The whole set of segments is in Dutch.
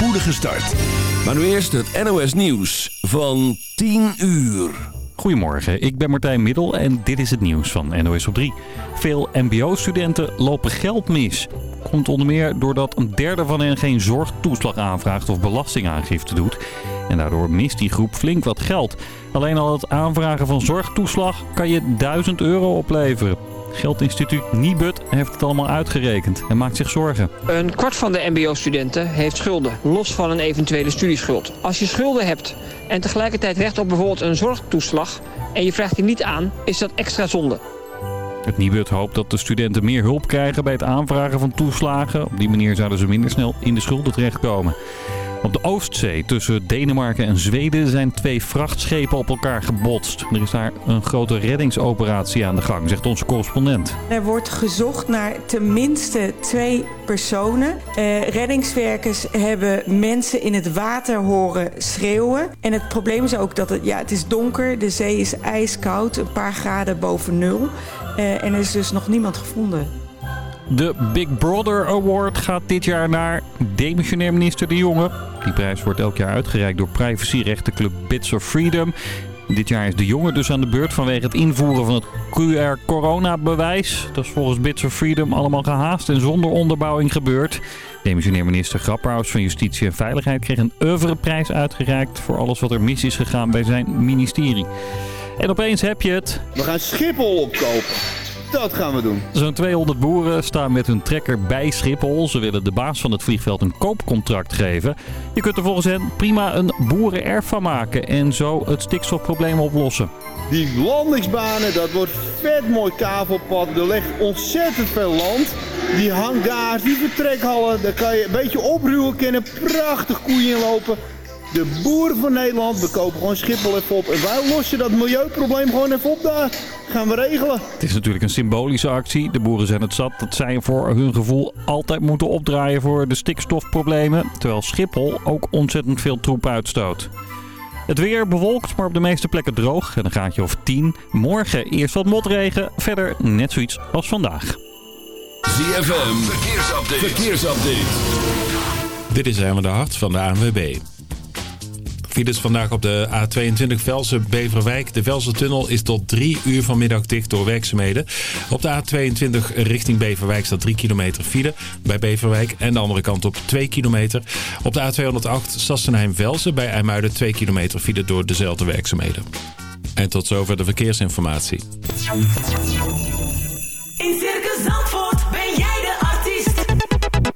spoedige start. Maar nu eerst het NOS Nieuws van 10 uur. Goedemorgen, ik ben Martijn Middel en dit is het nieuws van NOS op 3. Veel mbo-studenten lopen geld mis. Komt onder meer doordat een derde van hen geen zorgtoeslag aanvraagt of belastingaangifte doet. En daardoor mist die groep flink wat geld. Alleen al het aanvragen van zorgtoeslag kan je 1000 euro opleveren. Geldinstituut Nibud heeft het allemaal uitgerekend en maakt zich zorgen. Een kwart van de mbo-studenten heeft schulden, los van een eventuele studieschuld. Als je schulden hebt en tegelijkertijd recht op bijvoorbeeld een zorgtoeslag... en je vraagt die niet aan, is dat extra zonde. Het Nibud hoopt dat de studenten meer hulp krijgen bij het aanvragen van toeslagen. Op die manier zouden ze minder snel in de schulden terechtkomen. Op de Oostzee tussen Denemarken en Zweden zijn twee vrachtschepen op elkaar gebotst. Er is daar een grote reddingsoperatie aan de gang, zegt onze correspondent. Er wordt gezocht naar tenminste twee personen. Uh, reddingswerkers hebben mensen in het water horen schreeuwen. En het probleem is ook dat het, ja, het is donker, de zee is ijskoud, een paar graden boven nul. Uh, en er is dus nog niemand gevonden. De Big Brother Award gaat dit jaar naar demissionair minister De Jonge. Die prijs wordt elk jaar uitgereikt door privacyrechtenclub Bits of Freedom. Dit jaar is De Jonge dus aan de beurt vanwege het invoeren van het QR-coronabewijs. Dat is volgens Bits of Freedom allemaal gehaast en zonder onderbouwing gebeurd. Demissionair minister Grapperhaus van Justitie en Veiligheid kreeg een oeuvreprijs uitgereikt... voor alles wat er mis is gegaan bij zijn ministerie. En opeens heb je het. We gaan Schiphol opkopen. Dat gaan we doen. Zo'n 200 boeren staan met hun trekker bij Schiphol. Ze willen de baas van het vliegveld een koopcontract geven. Je kunt er volgens hen prima een boerenerf van maken en zo het stikstofprobleem oplossen. Die landingsbanen, dat wordt vet mooi kavelpad. Er ligt ontzettend veel land. Die hangars, die vertrekhallen, daar kan je een beetje opruwen, kunnen prachtig koeien inlopen. De boeren van Nederland, we kopen gewoon Schiphol even op. En wij lossen dat milieuprobleem gewoon even op daar. Gaan we regelen. Het is natuurlijk een symbolische actie. De boeren zijn het zat dat zij voor hun gevoel altijd moeten opdraaien voor de stikstofproblemen. Terwijl Schiphol ook ontzettend veel troep uitstoot. Het weer bewolkt, maar op de meeste plekken droog. En een gaatje of 10. Morgen eerst wat motregen. Verder net zoiets als vandaag. ZFM, verkeersupdate. verkeersupdate. Dit is helemaal de hart van de ANWB. Files vandaag op de A22 Velsen-Beverwijk. De Velsen-tunnel is tot 3 uur vanmiddag dicht door werkzaamheden. Op de A22 richting Beverwijk staat 3 kilometer file bij Beverwijk. En de andere kant op 2 kilometer. Op de A208 Sassenheim-Velsen bij IJmuiden 2 kilometer file door dezelfde werkzaamheden. En tot zover de verkeersinformatie. In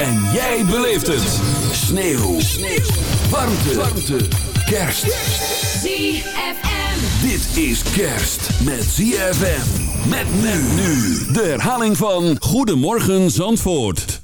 En jij beleeft het. Sneeuw. Sneeuw. Warmte. Warmte. Kerst. ZFM. Dit is kerst met ZFM. Met men nu. De herhaling van Goedemorgen Zandvoort.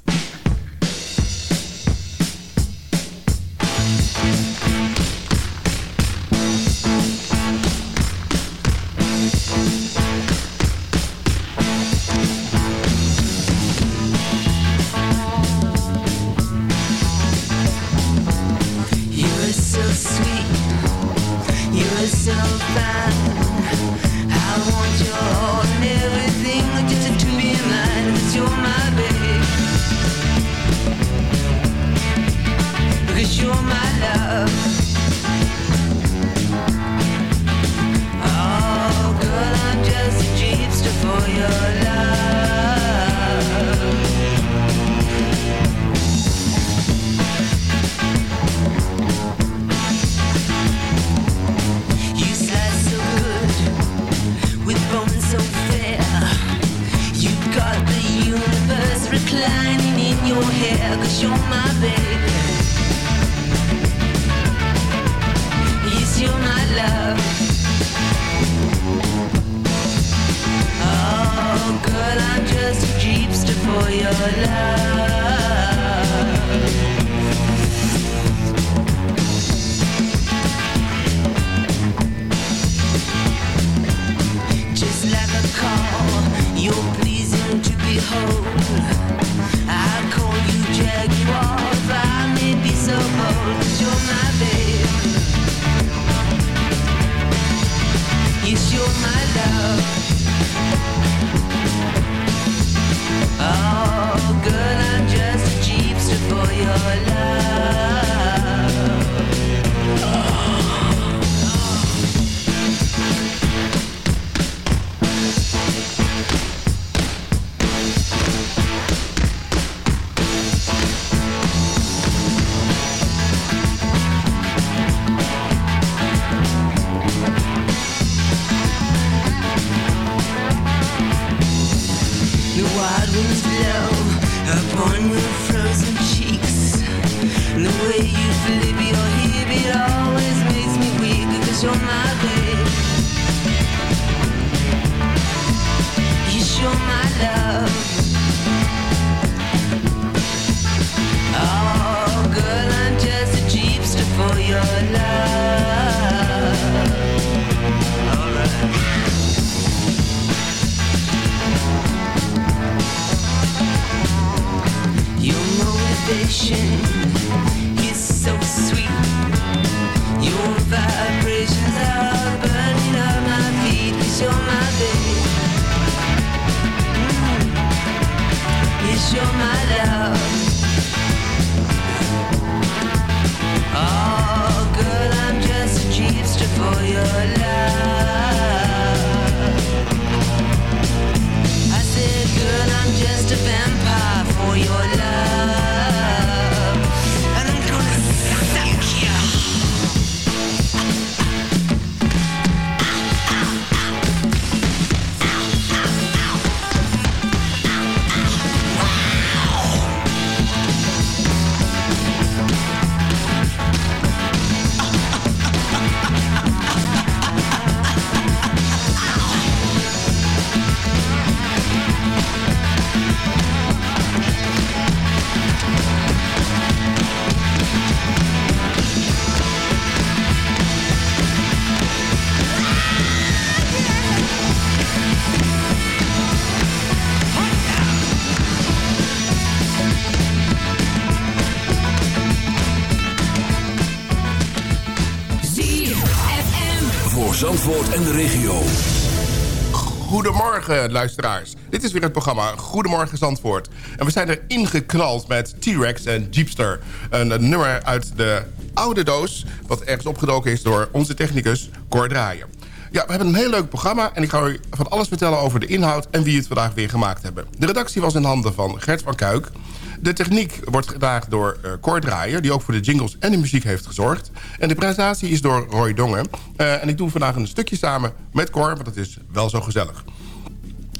Goedemorgen, luisteraars. Dit is weer het programma Goedemorgen Zandvoort. En we zijn er ingeknald met T-Rex en Jeepster. Een, nummer uit de oude doos... wat ergens opgedoken is door onze technicus Cor Draaien. Ja, we hebben een heel leuk programma... en ik ga u van alles vertellen over de inhoud... en wie het vandaag weer gemaakt hebben. De redactie was in handen van Gert van Kuik... De techniek wordt gedaan door uh, Cor Draaier... die ook voor de jingles en de muziek heeft gezorgd. En de presentatie is door Roy Dongen. Eh, en ik doe vandaag een stukje samen met Cor... want het is wel zo gezellig.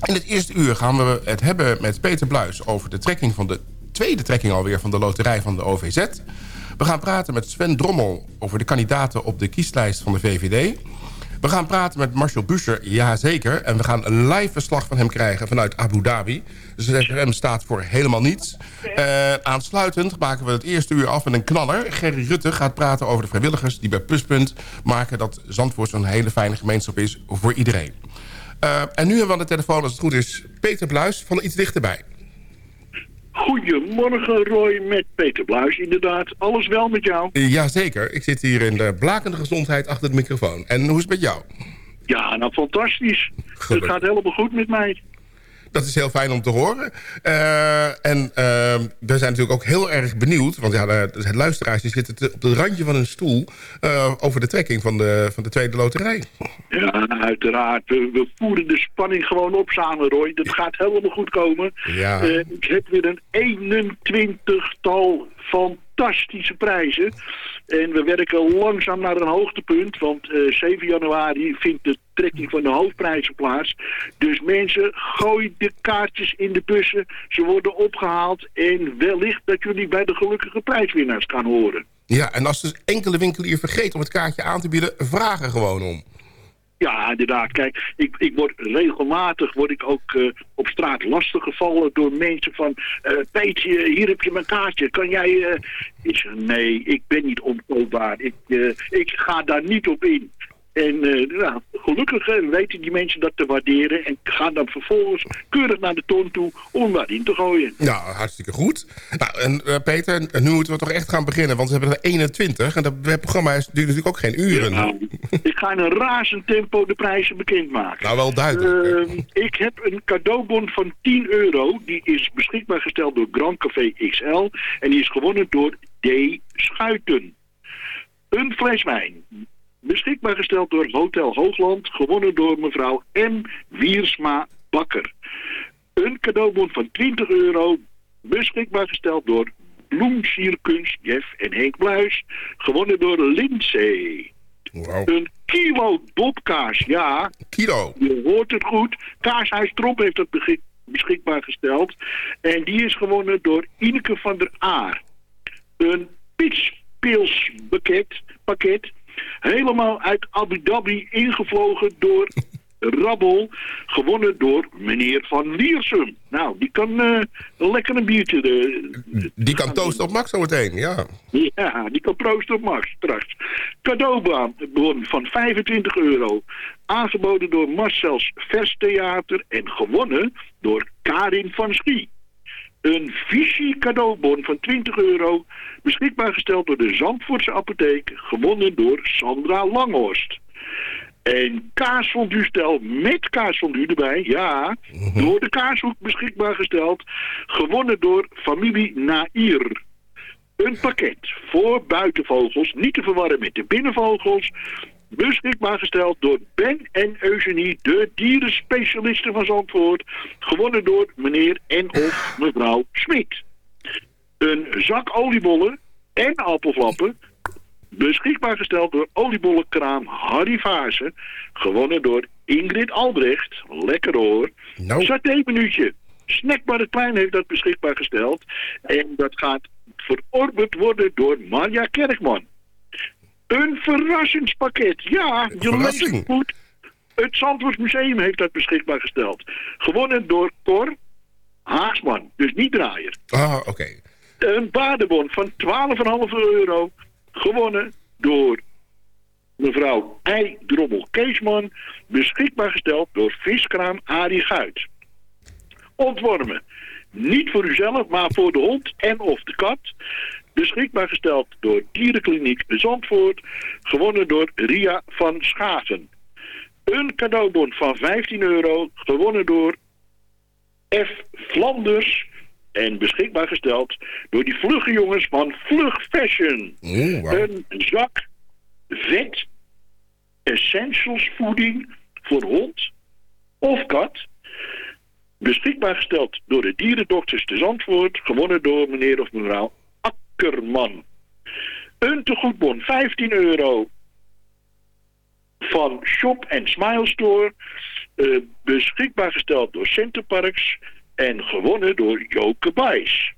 In het eerste uur gaan we het hebben met Peter Bluis... over de trekking van de tweede trekking alweer... van de loterij van de OVZ. We gaan praten met Sven Drommel... over de kandidaten op de kieslijst van de VVD... We gaan praten met Marcel Buscher, jazeker. En we gaan een live verslag van hem krijgen vanuit Abu Dhabi. Dus het staat voor helemaal niets. Uh, aansluitend maken we het eerste uur af met een knaller. Gerry Rutte gaat praten over de vrijwilligers die bij Pluspunt maken... dat Zandvoort zo'n hele fijne gemeenschap is voor iedereen. Uh, en nu hebben we aan de telefoon, als het goed is, Peter Bluis van Iets Dichterbij. Goedemorgen Roy, met Peter Bluis inderdaad. Alles wel met jou? Jazeker, ik zit hier in de blakende gezondheid achter de microfoon. En hoe is het met jou? Ja, nou fantastisch. Het gaat helemaal goed met mij. Dat is heel fijn om te horen. Uh, en uh, we zijn natuurlijk ook heel erg benieuwd... want ja, de, de luisteraars die zitten op het randje van hun stoel... Uh, over de trekking van de, van de tweede loterij. Ja, uiteraard. We, we voeren de spanning gewoon op samen, Roy. Dat gaat helemaal goed komen. Ja. ik heb weer een 21-tal fantastische prijzen. En we werken langzaam naar een hoogtepunt, want uh, 7 januari vindt de trekking van de hoofdprijzen plaats. Dus mensen, gooi de kaartjes in de bussen. Ze worden opgehaald en wellicht dat jullie bij de gelukkige prijswinnaars gaan horen. Ja, en als dus enkele winkelier vergeet om het kaartje aan te bieden, vraag er gewoon om. Ja, inderdaad. Kijk, ik, ik word regelmatig word ik ook eh, op straat lastiggevallen door mensen van... Peetje, hier heb je mijn kaartje. Kan jij... eh Ik zeg, nee, ik ben niet onkoopbaar. Ik, ik ga daar niet op in. En eh, nou, gelukkig eh, weten die mensen dat te waarderen... en gaan dan vervolgens keurig naar de toon toe om daarin te gooien. Nou, hartstikke goed. Nou, en eh, Peter, nu moeten we toch echt gaan beginnen. Want we hebben er 21 en dat het programma is, duurt natuurlijk ook geen uren. Nou, ik ga in een razend tempo de prijzen bekendmaken. Nou, wel duidelijk. Ehm, ik heb een cadeaubon van 10 euro. Die is beschikbaar gesteld door Grand Café XL. En die is gewonnen door D. Schuiten. Een fles wijn. Beschikbaar gesteld door Hotel Hoogland. Gewonnen door mevrouw M. Wiersma Bakker. Een cadeaubon van 20 euro. Beschikbaar gesteld door Bloemsierkunst Jeff en Henk Bluis. Gewonnen door Lindsay. Een kilo bobkaas, ja. Kilo. Je hoort het goed. Kaashuis Trop heeft dat beschik- beschikbaar gesteld. En die is gewonnen door Ineke van der Aar. Een pitspilspakket, pakket, helemaal uit Abu Dhabi ingevlogen door Rabbel. Gewonnen door meneer Van Liersum. Nou, die kan eh, lekker een biertje... eh, Die kan toast op Max zometeen, ja. ja, die kan proosten op Max straks. Cadeaubon van 25 euro. Aangeboden door Marcel's Verstheater en gewonnen door Karin van Schie. Een Vichy cadeaubon van 20 euro. Beschikbaar gesteld door de Zandvoortse apotheek. Gewonnen door Sandra Langhorst. En kaasfondue-stel met kaasfondue erbij, ja, door de kaashoek beschikbaar gesteld. Gewonnen door familie Nair. Een pakket voor buitenvogels, niet te verwarren met de binnenvogels. Beschikbaar gesteld door Ben en Eugenie, de dierenspecialisten van Zandvoort. Gewonnen door meneer en of mevrouw Smit. Een zak oliebollen en appelflappen. Beschikbaar gesteld door oliebollenkraam Harry Vaassen. Gewonnen door Ingrid Albrecht. Lekker hoor. Nou. Saté-minuutje. Snackbar het Klein heeft dat beschikbaar gesteld. En dat gaat verorberd worden door Marja Kerkman. Een verrassingspakket. Ja, je verrassing. leest goed. Het Zandvoort Museum heeft dat beschikbaar gesteld. Gewonnen door Cor Haasman. Dus niet draaier. Ah, oké. Een badebon van 12,5 euro. Gewonnen door mevrouw I. Drommel Keesman. Beschikbaar gesteld door viskraam Arie Guit. Ontwormen. Niet voor uzelf, maar voor de hond en of de kat. Beschikbaar gesteld door Dierenkliniek Zandvoort. Gewonnen door Ria van Schagen. Een cadeaubon van 15 euro. Gewonnen door F. Flanders. En beschikbaar gesteld door die vlugge jongens van Vlug Fashion. Een zak vet essentials voeding voor hond of kat. Beschikbaar gesteld door de dierendokters te Zandvoort. Gewonnen door meneer of mevrouw Akkerman. Een tegoedbon 15 euro van Shop and Smile Store. eh, beschikbaar gesteld door Centerparks en gewonnen door Joke Bijs.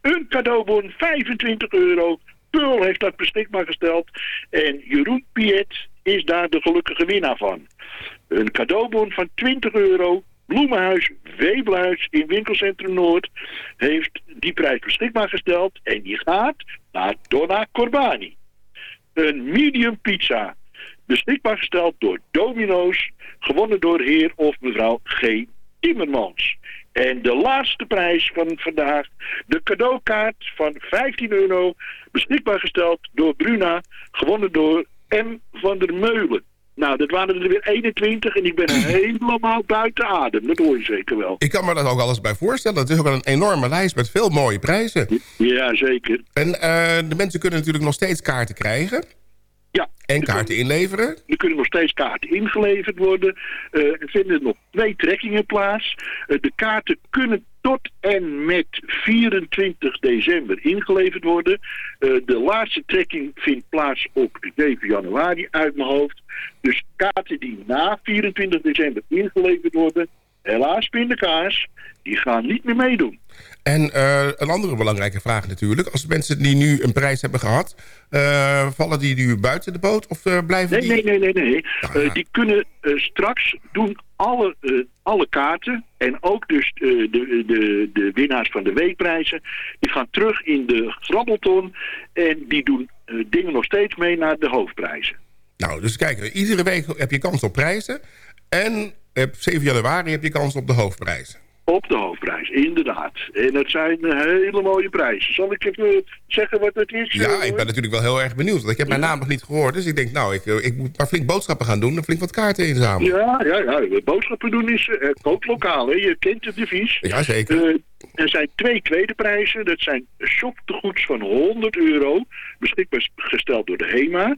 Een cadeaubon 25 euro. Pearl heeft dat beschikbaar gesteld. En Jeroen Piet is daar de gelukkige winnaar van. Een cadeaubon van 20 euro. Bloemenhuis Weebluis in Winkelcentrum Noord heeft die prijs beschikbaar gesteld. En die gaat naar Donna Corbani. Een medium pizza. Beschikbaar gesteld door Domino's. Gewonnen door heer of mevrouw G. Timmermans. En de laatste prijs van vandaag. De cadeaukaart van 15 euro. Beschikbaar gesteld door Bruna. Gewonnen door M. van der Meulen. Nou, dat waren er weer 21 en ik ben helemaal buiten adem. Dat hoor je zeker wel. Ik kan me dat ook alles bij voorstellen. Het is ook al een enorme lijst met veel mooie prijzen. Ja, zeker. En eh, de mensen kunnen natuurlijk nog steeds kaarten krijgen. Ja. En kaarten inleveren. Er kunnen nog steeds kaarten ingeleverd worden. Eh, er vinden nog twee trekkingen plaats. Eh, de kaarten kunnen tot en met 24 december ingeleverd worden. Eh, de laatste trekking vindt plaats op 7 januari uit mijn hoofd. Dus kaarten die na 24 december ingeleverd worden... helaas pindakaas, die gaan niet meer meedoen. En eh, een andere belangrijke vraag natuurlijk. Als mensen die nu een prijs hebben gehad... eh, vallen die nu buiten de boot of eh, blijven Nee, die... nee, nee, nee. nee. Eh, die kunnen straks doen alle, alle kaarten en ook dus de, de, de winnaars van de weekprijzen, die gaan terug in de grabbelton en die doen dingen nog steeds mee naar de hoofdprijzen. Nou, dus kijk, iedere week heb je kans op prijzen. En op 7 januari heb je kans op de hoofdprijzen. Op de hoofdprijs, inderdaad. En dat zijn eh, hele mooie prijzen. Zal ik even zeggen wat het is? Ja, eh, ik ben natuurlijk wel heel erg benieuwd. Want ik heb mijn naam nog niet gehoord. Dus ik denk, nou, ik, ik moet maar flink boodschappen gaan doen... en flink wat kaarten inzamelen. Ja, ja, ja. Boodschappen doen is uh, koop lokaal. Hè. Je kent het devies. Jazeker. Uh, er zijn twee tweede prijzen. Dat zijn shoptegoeds van 100 euro. Beschikbaar gesteld door de HEMA.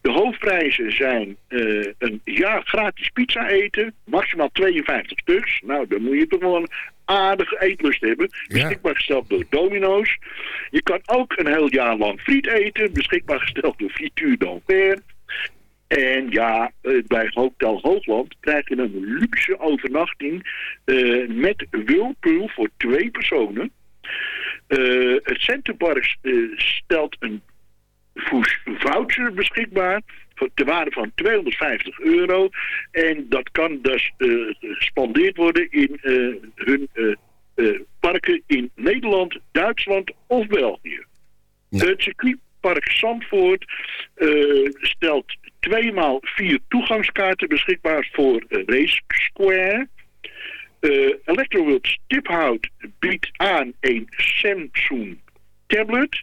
De hoofdprijzen zijn uh, een jaar gratis pizza eten. Maximaal 52 stuks. Nou, dan moet je toch wel een aardige eetlust hebben. Beschikbaar ja. gesteld door Domino's. Je kan ook een heel jaar lang friet eten. Beschikbaar gesteld door Frituur d'Anvers. En ja, bij Hotel Hoogland krijg je een luxe overnachting uh, met Whirlpool voor twee personen. Uh, het Centerpark uh, stelt een voucher beschikbaar de waarde van 250 euro. En dat kan dus gespandeerd worden in hun parken in Nederland, Duitsland of België. Ja. Het circuitpark Zandvoort stelt tweemaal vier toegangskaarten beschikbaar voor Race Square. Uh, Electroworld Stiphout biedt aan een Samsung tablet.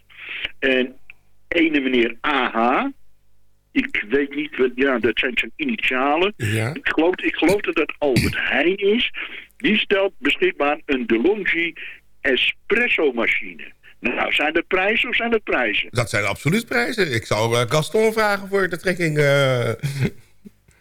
En ene meneer AH. Ik weet niet, ja, dat zijn zijn initialen. Ja. Ik, geloof, ik geloof dat dat Albert Heijn is. Die stelt beschikbaar een DeLonghi espresso machine. Nou, zijn dat prijzen of zijn dat prijzen? Dat zijn absoluut prijzen. Ik zou uh, Gaston vragen voor de trekking. Uh...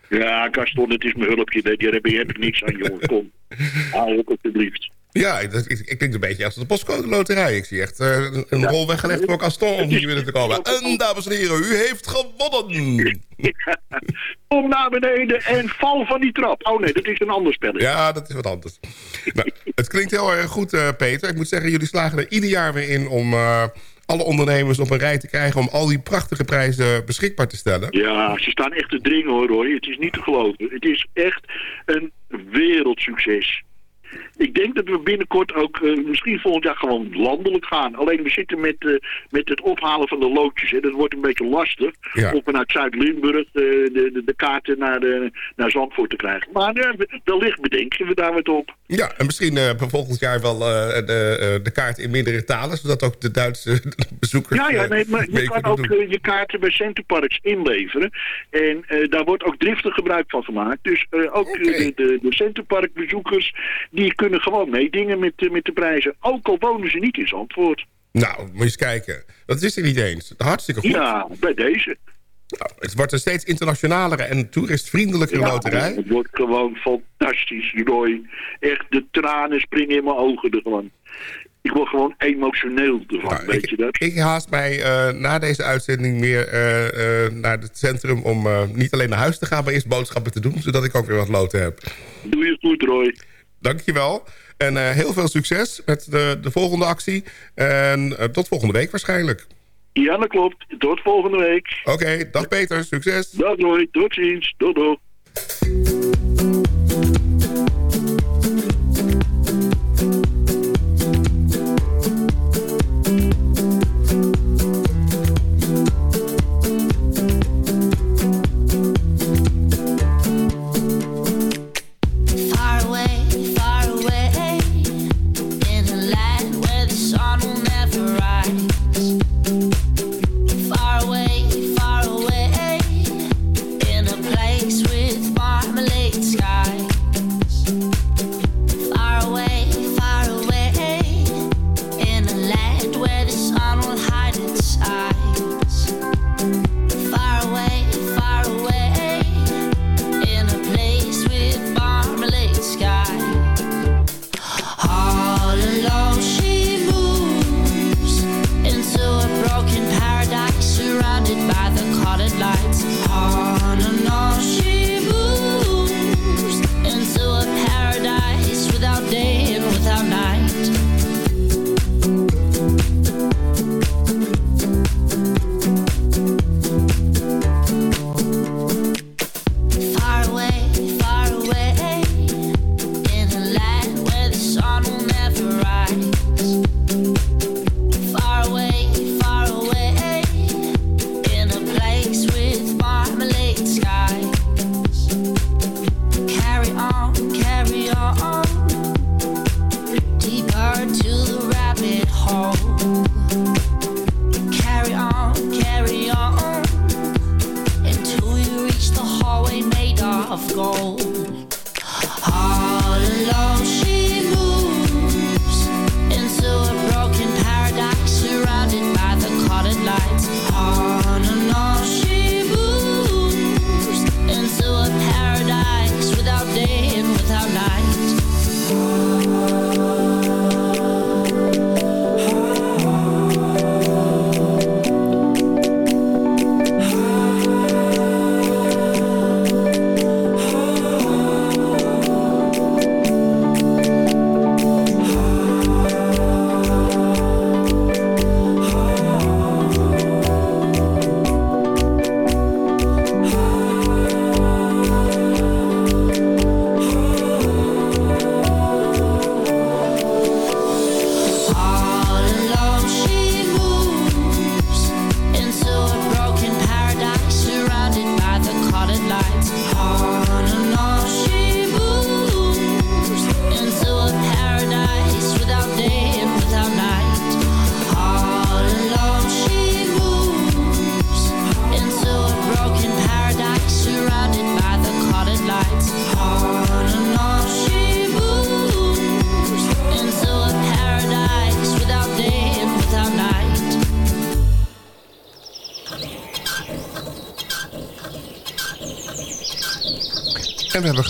Ja, Gaston, het is mijn hulpje. Daar heb, heb ik niks aan, jongen. Kom, haal op alsjeblieft. Ja, dat, ik, ik klink een beetje als de postcode loterij. Ik zie echt uh, een, een ja. rol weggelegd voor Gaston om hier binnen te komen. En dames en heren, u heeft gewonnen! Kom naar beneden en val van die trap. Oh nee, dat is een ander spelletje. Ja, dat is wat anders. nou, het klinkt heel erg goed, uh, Peter. Ik moet zeggen, jullie slagen er ieder jaar weer in om... Uh, alle ondernemers op een rij te krijgen... om al die prachtige prijzen beschikbaar te stellen. Ja, ze staan echt te dringen hoor, Roy. Het is niet te geloven. Het is echt een wereldsucces. Ik denk dat we binnenkort ook uh, misschien volgend jaar gewoon landelijk gaan. Alleen we zitten met, uh, met het ophalen van de loodjes. Hè. Dat wordt een beetje lastig ja. om vanuit Zuid-Limburg uh, de, de, de, kaarten naar, de, naar Zandvoort te krijgen. Maar wellicht bedenken we daar wat op. Ja, en misschien volgend jaar wel de, de kaart in meerdere talen. Zodat ook de Duitse bezoekers... Ja, ja nee, maar je kan ook je kaarten bij Centerparks inleveren. En daar wordt ook driftig gebruik van gemaakt. Dus ook okay. de, de, de Centerpark bezoekers... die kunnen gewoon meedingen met, met de prijzen. Ook al wonen ze niet in Zandvoort. Nou, moet je eens kijken. Dat is er niet eens. Hartstikke goed. Ja, bij deze. Nou, het wordt een steeds internationalere en toeristvriendelijke ja, loterij. Het wordt gewoon fantastisch, Roy. Echt, de tranen springen in mijn ogen er gewoon. Ik word gewoon emotioneel ervan, nou, weet ik, je dat? Ik haast mij uh, na deze uitzending meer uh, uh, naar het centrum... om niet alleen naar huis te gaan, maar eerst boodschappen te doen... zodat ik ook weer wat loten heb. Doe je goed, Roy. Dankjewel. En uh, heel veel succes met de, de volgende actie. En uh, tot volgende week waarschijnlijk. Ja, dat klopt. Tot volgende week. Oké, okay, dag Peter. Succes. Dag Roy. Tot ziens. Doei doei.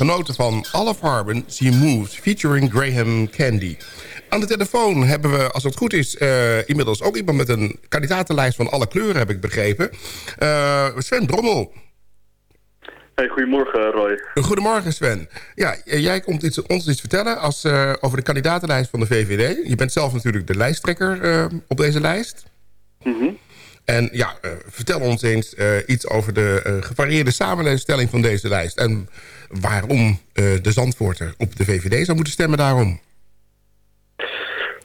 Genoten van Olive Harbin, She Moves, featuring Graham Candy. Aan de telefoon hebben we, als het goed is, eh, inmiddels ook iemand met een kandidatenlijst van alle kleuren, heb ik begrepen. Eh, Sven Drommel. Hey, goedemorgen Roy. Goedemorgen Sven. Ja, jij komt iets, ons iets vertellen als, eh, over de kandidatenlijst van de VVD. Je bent zelf natuurlijk de lijsttrekker op deze lijst. Mhm. En ja, vertel ons eens iets over de gevarieerde samenstelling van deze lijst. En waarom eh, de Zandvoorter op de VVD zou moeten stemmen daarom.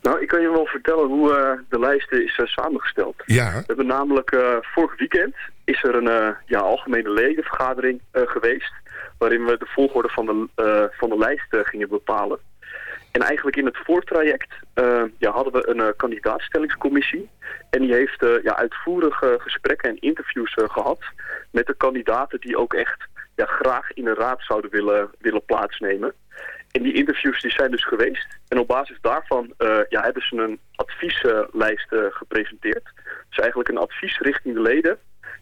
Nou, ik kan je wel vertellen hoe eh, de lijst is eh, samengesteld. Ja. We hebben namelijk vorig weekend is er een ja, algemene ledenvergadering geweest. Waarin we de volgorde van de, van de lijst gingen bepalen. En eigenlijk in het voortraject ja, hadden we een kandidaatstellingscommissie. En die heeft ja, uitvoerige gesprekken en interviews eh, gehad met de kandidaten die ook echt ja, graag in de raad zouden willen, willen plaatsnemen. En die interviews die zijn dus geweest. En op basis daarvan eh, ja, hebben ze een advieslijst eh, gepresenteerd. Dus eigenlijk een advies richting de leden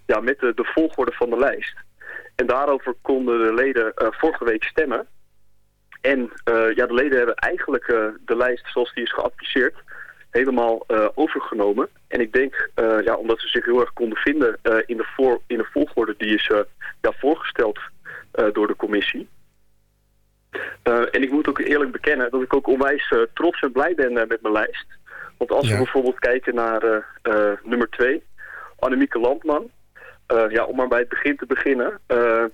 ja, met de, de volgorde van de lijst. En daarover konden de leden eh, vorige week stemmen. En ja, de leden hebben eigenlijk de lijst zoals die is geadviseerd helemaal overgenomen. En ik denk, eh, ja, omdat ze zich heel erg konden vinden eh, in, de voor, in de volgorde die is eh, ja, voorgesteld door de commissie. En ik moet ook eerlijk bekennen dat ik ook onwijs trots en blij ben met mijn lijst. Want als we bijvoorbeeld kijken naar nummer 2, Annemieke Landman. Ja, om maar bij het begin te beginnen.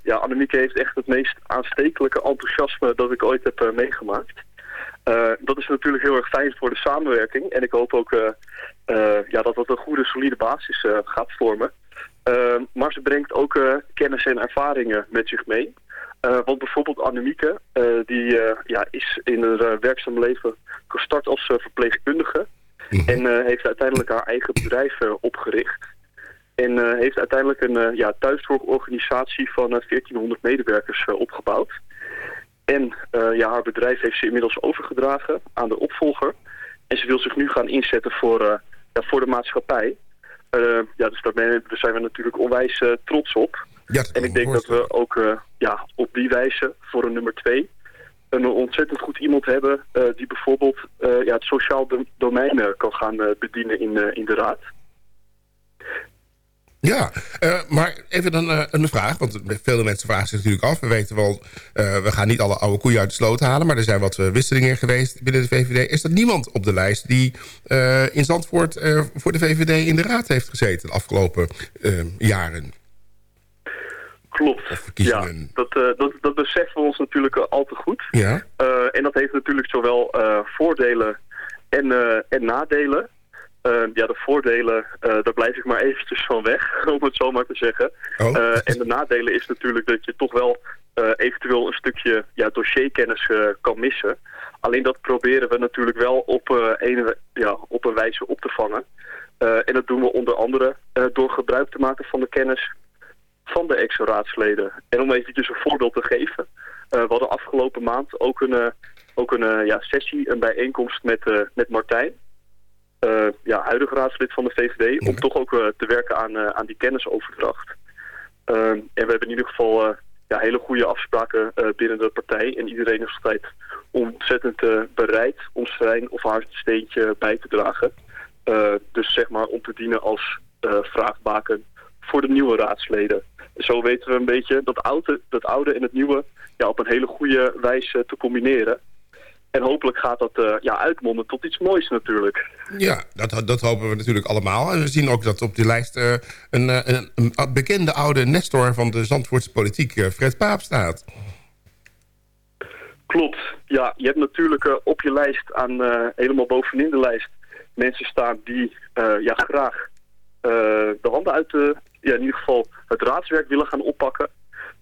Ja, Annemieke heeft echt het meest aanstekelijke enthousiasme dat ik ooit heb meegemaakt. Eh, dat is natuurlijk heel erg fijn voor de samenwerking. En ik hoop ook eh, eh, ja, dat dat een goede, solide basis gaat vormen. Maar ze brengt ook kennis en ervaringen met zich mee. Want bijvoorbeeld Annemieke, die ja, is in haar werkzaam leven gestart als verpleegkundige. En eh, heeft uiteindelijk haar eigen bedrijf opgericht. En heeft uiteindelijk een ja, thuiszorgorganisatie van eh, 1400 medewerkers opgebouwd. En eh, ja, haar bedrijf heeft ze inmiddels overgedragen aan de opvolger. En ze wil zich nu gaan inzetten voor, eh, ja, voor de maatschappij. Eh, ja, dus daar, ben, daar zijn we natuurlijk onwijs trots op. en ik denk dat we ook ja, op die wijze voor een nummer twee een ontzettend goed iemand hebben die bijvoorbeeld ja, het sociaal dom- domein kan gaan bedienen in, in de raad. Ja, eh, maar even dan eh, een vraag. Want veel mensen vragen zich natuurlijk af. We weten wel, eh, we gaan niet alle oude koeien uit de sloot halen... maar er zijn wat wisselingen geweest binnen de VVD. Is er niemand op de lijst die in Zandvoort voor de VVD in de raad heeft gezeten... de afgelopen jaren? Klopt. Ja, dat, eh, dat, dat beseffen we ons natuurlijk al te goed. Ja. En dat heeft natuurlijk zowel voordelen en, en nadelen. Eh, ja, de voordelen, eh, daar blijf ik maar eventjes van weg, om het zo maar te zeggen. Oh. Eh, en de nadelen is natuurlijk dat je toch wel eh, eventueel een stukje ja, dossierkennis kan missen. Alleen dat proberen we natuurlijk wel op, een, ja, op een wijze op te vangen. En dat doen we onder andere door gebruik te maken van de kennis van de ex-raadsleden. En om eventjes een voorbeeld te geven. we hadden afgelopen maand ook een, ook een ja, sessie, een bijeenkomst met, met Martijn. Eh, ja, huidig raadslid van de VVD. Om toch ook eh, te werken aan, eh, aan die kennisoverdracht. En we hebben in ieder geval ja, hele goede afspraken binnen de partij. En iedereen is altijd ontzettend bereid om zijn of haar steentje bij te dragen. Dus zeg maar om te dienen als vraagbaken voor de nieuwe raadsleden. Zo weten we een beetje dat oude, dat oude en het nieuwe ja, op een hele goede wijze te combineren. En hopelijk gaat dat eh, ja, uitmonden tot iets moois natuurlijk. Ja, dat, dat hopen we natuurlijk allemaal. En we zien ook dat op die lijst eh, een, eh, een, een bekende oude nestor van de Zandvoortse politiek, Fred Paap, staat. Klopt. Ja, je hebt natuurlijk op je lijst aan helemaal bovenin de lijst mensen staan die ja, graag de handen uit de, ja, in ieder geval het raadswerk willen gaan oppakken.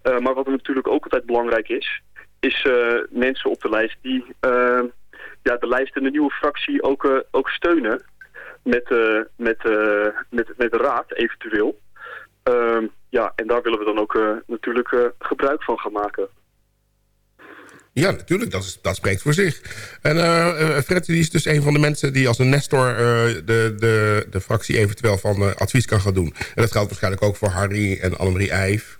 Maar wat natuurlijk ook altijd belangrijk is, is eh, mensen op de lijst die eh, ja, de lijst en de nieuwe fractie ook, eh, ook steunen met, met, met, met de raad eventueel. Ehm, ja, en daar willen we dan ook natuurlijk gebruik van gaan maken. Ja, natuurlijk, dat, is, dat spreekt voor zich. En eh, Fred die is dus een van de mensen die als een nestor de, de, de fractie eventueel van advies kan gaan doen. En dat geldt waarschijnlijk ook voor Harry en Annemarie Eijf.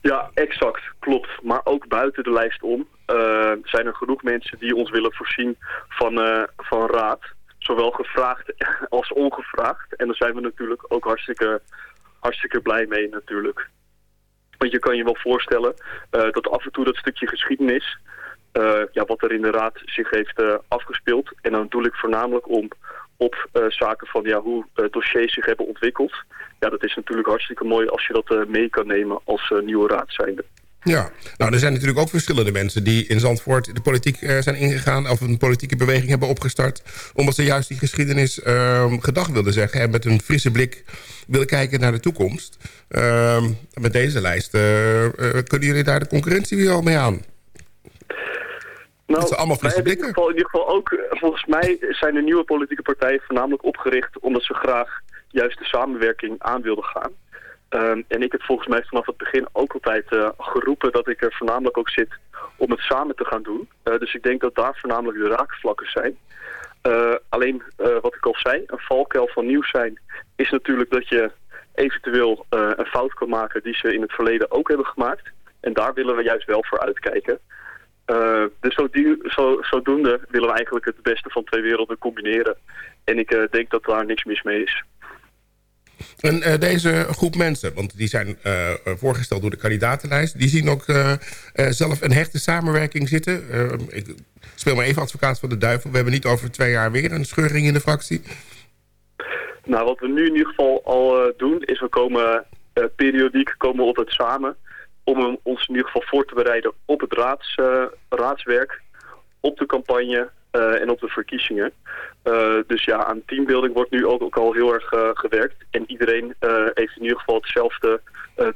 Ja, exact. Klopt. Maar ook buiten de lijst om eh, zijn er genoeg mensen die ons willen voorzien van, eh, van raad. Zowel gevraagd als ongevraagd. En daar zijn we natuurlijk ook hartstikke, hartstikke blij mee natuurlijk. Want je kan je wel voorstellen eh, dat af en toe dat stukje geschiedenis... ja, wat er in de raad zich heeft afgespeeld. En dan doe ik voornamelijk om op zaken van ja, hoe dossiers zich hebben ontwikkeld. Ja, dat is natuurlijk hartstikke mooi als je dat mee kan nemen als nieuwe raad zijnde. Ja, nou er zijn natuurlijk ook verschillende mensen die in Zandvoort de politiek eh, zijn ingegaan... of een politieke beweging hebben opgestart... omdat ze juist die geschiedenis ehm, gedag wilden zeggen... en met een frisse blik willen kijken naar de toekomst. Ehm, met deze lijst eh, eh, kunnen jullie daar de concurrentie weer al mee aan? Nou, Dat zijn allemaal frisse hebben in blikken. ieder, geval, in ieder geval ook, volgens mij zijn de nieuwe politieke partijen voornamelijk opgericht omdat ze graag juist de samenwerking aan wilden gaan. Ehm, en ik heb volgens mij vanaf het begin ook altijd eh, geroepen dat ik er voornamelijk ook zit om het samen te gaan doen. Eh, dus ik denk dat daar voornamelijk de raakvlakken zijn. Eh, alleen, wat ik al zei, een valkuil van nieuws zijn is natuurlijk dat je eventueel een fout kan maken die ze in het verleden ook hebben gemaakt. En daar willen we juist wel voor uitkijken. Dus zo, zodoende willen we eigenlijk het beste van twee werelden combineren. En ik denk dat daar niks mis mee is. En eh, deze groep mensen, want die zijn eh, voorgesteld door de kandidatenlijst... die zien ook eh, zelf een hechte samenwerking zitten. Ik speel maar even advocaat van de duivel. We hebben niet over twee jaar weer een scheuring in de fractie. Nou, wat we nu in ieder geval al doen, is we komen periodiek komen altijd samen om ons in ieder geval voor te bereiden op het raads, raadswerk, op de campagne eh, en op de verkiezingen. Eh, dus ja, aan teambuilding wordt nu ook, ook al heel erg eh, gewerkt. En iedereen heeft in ieder geval hetzelfde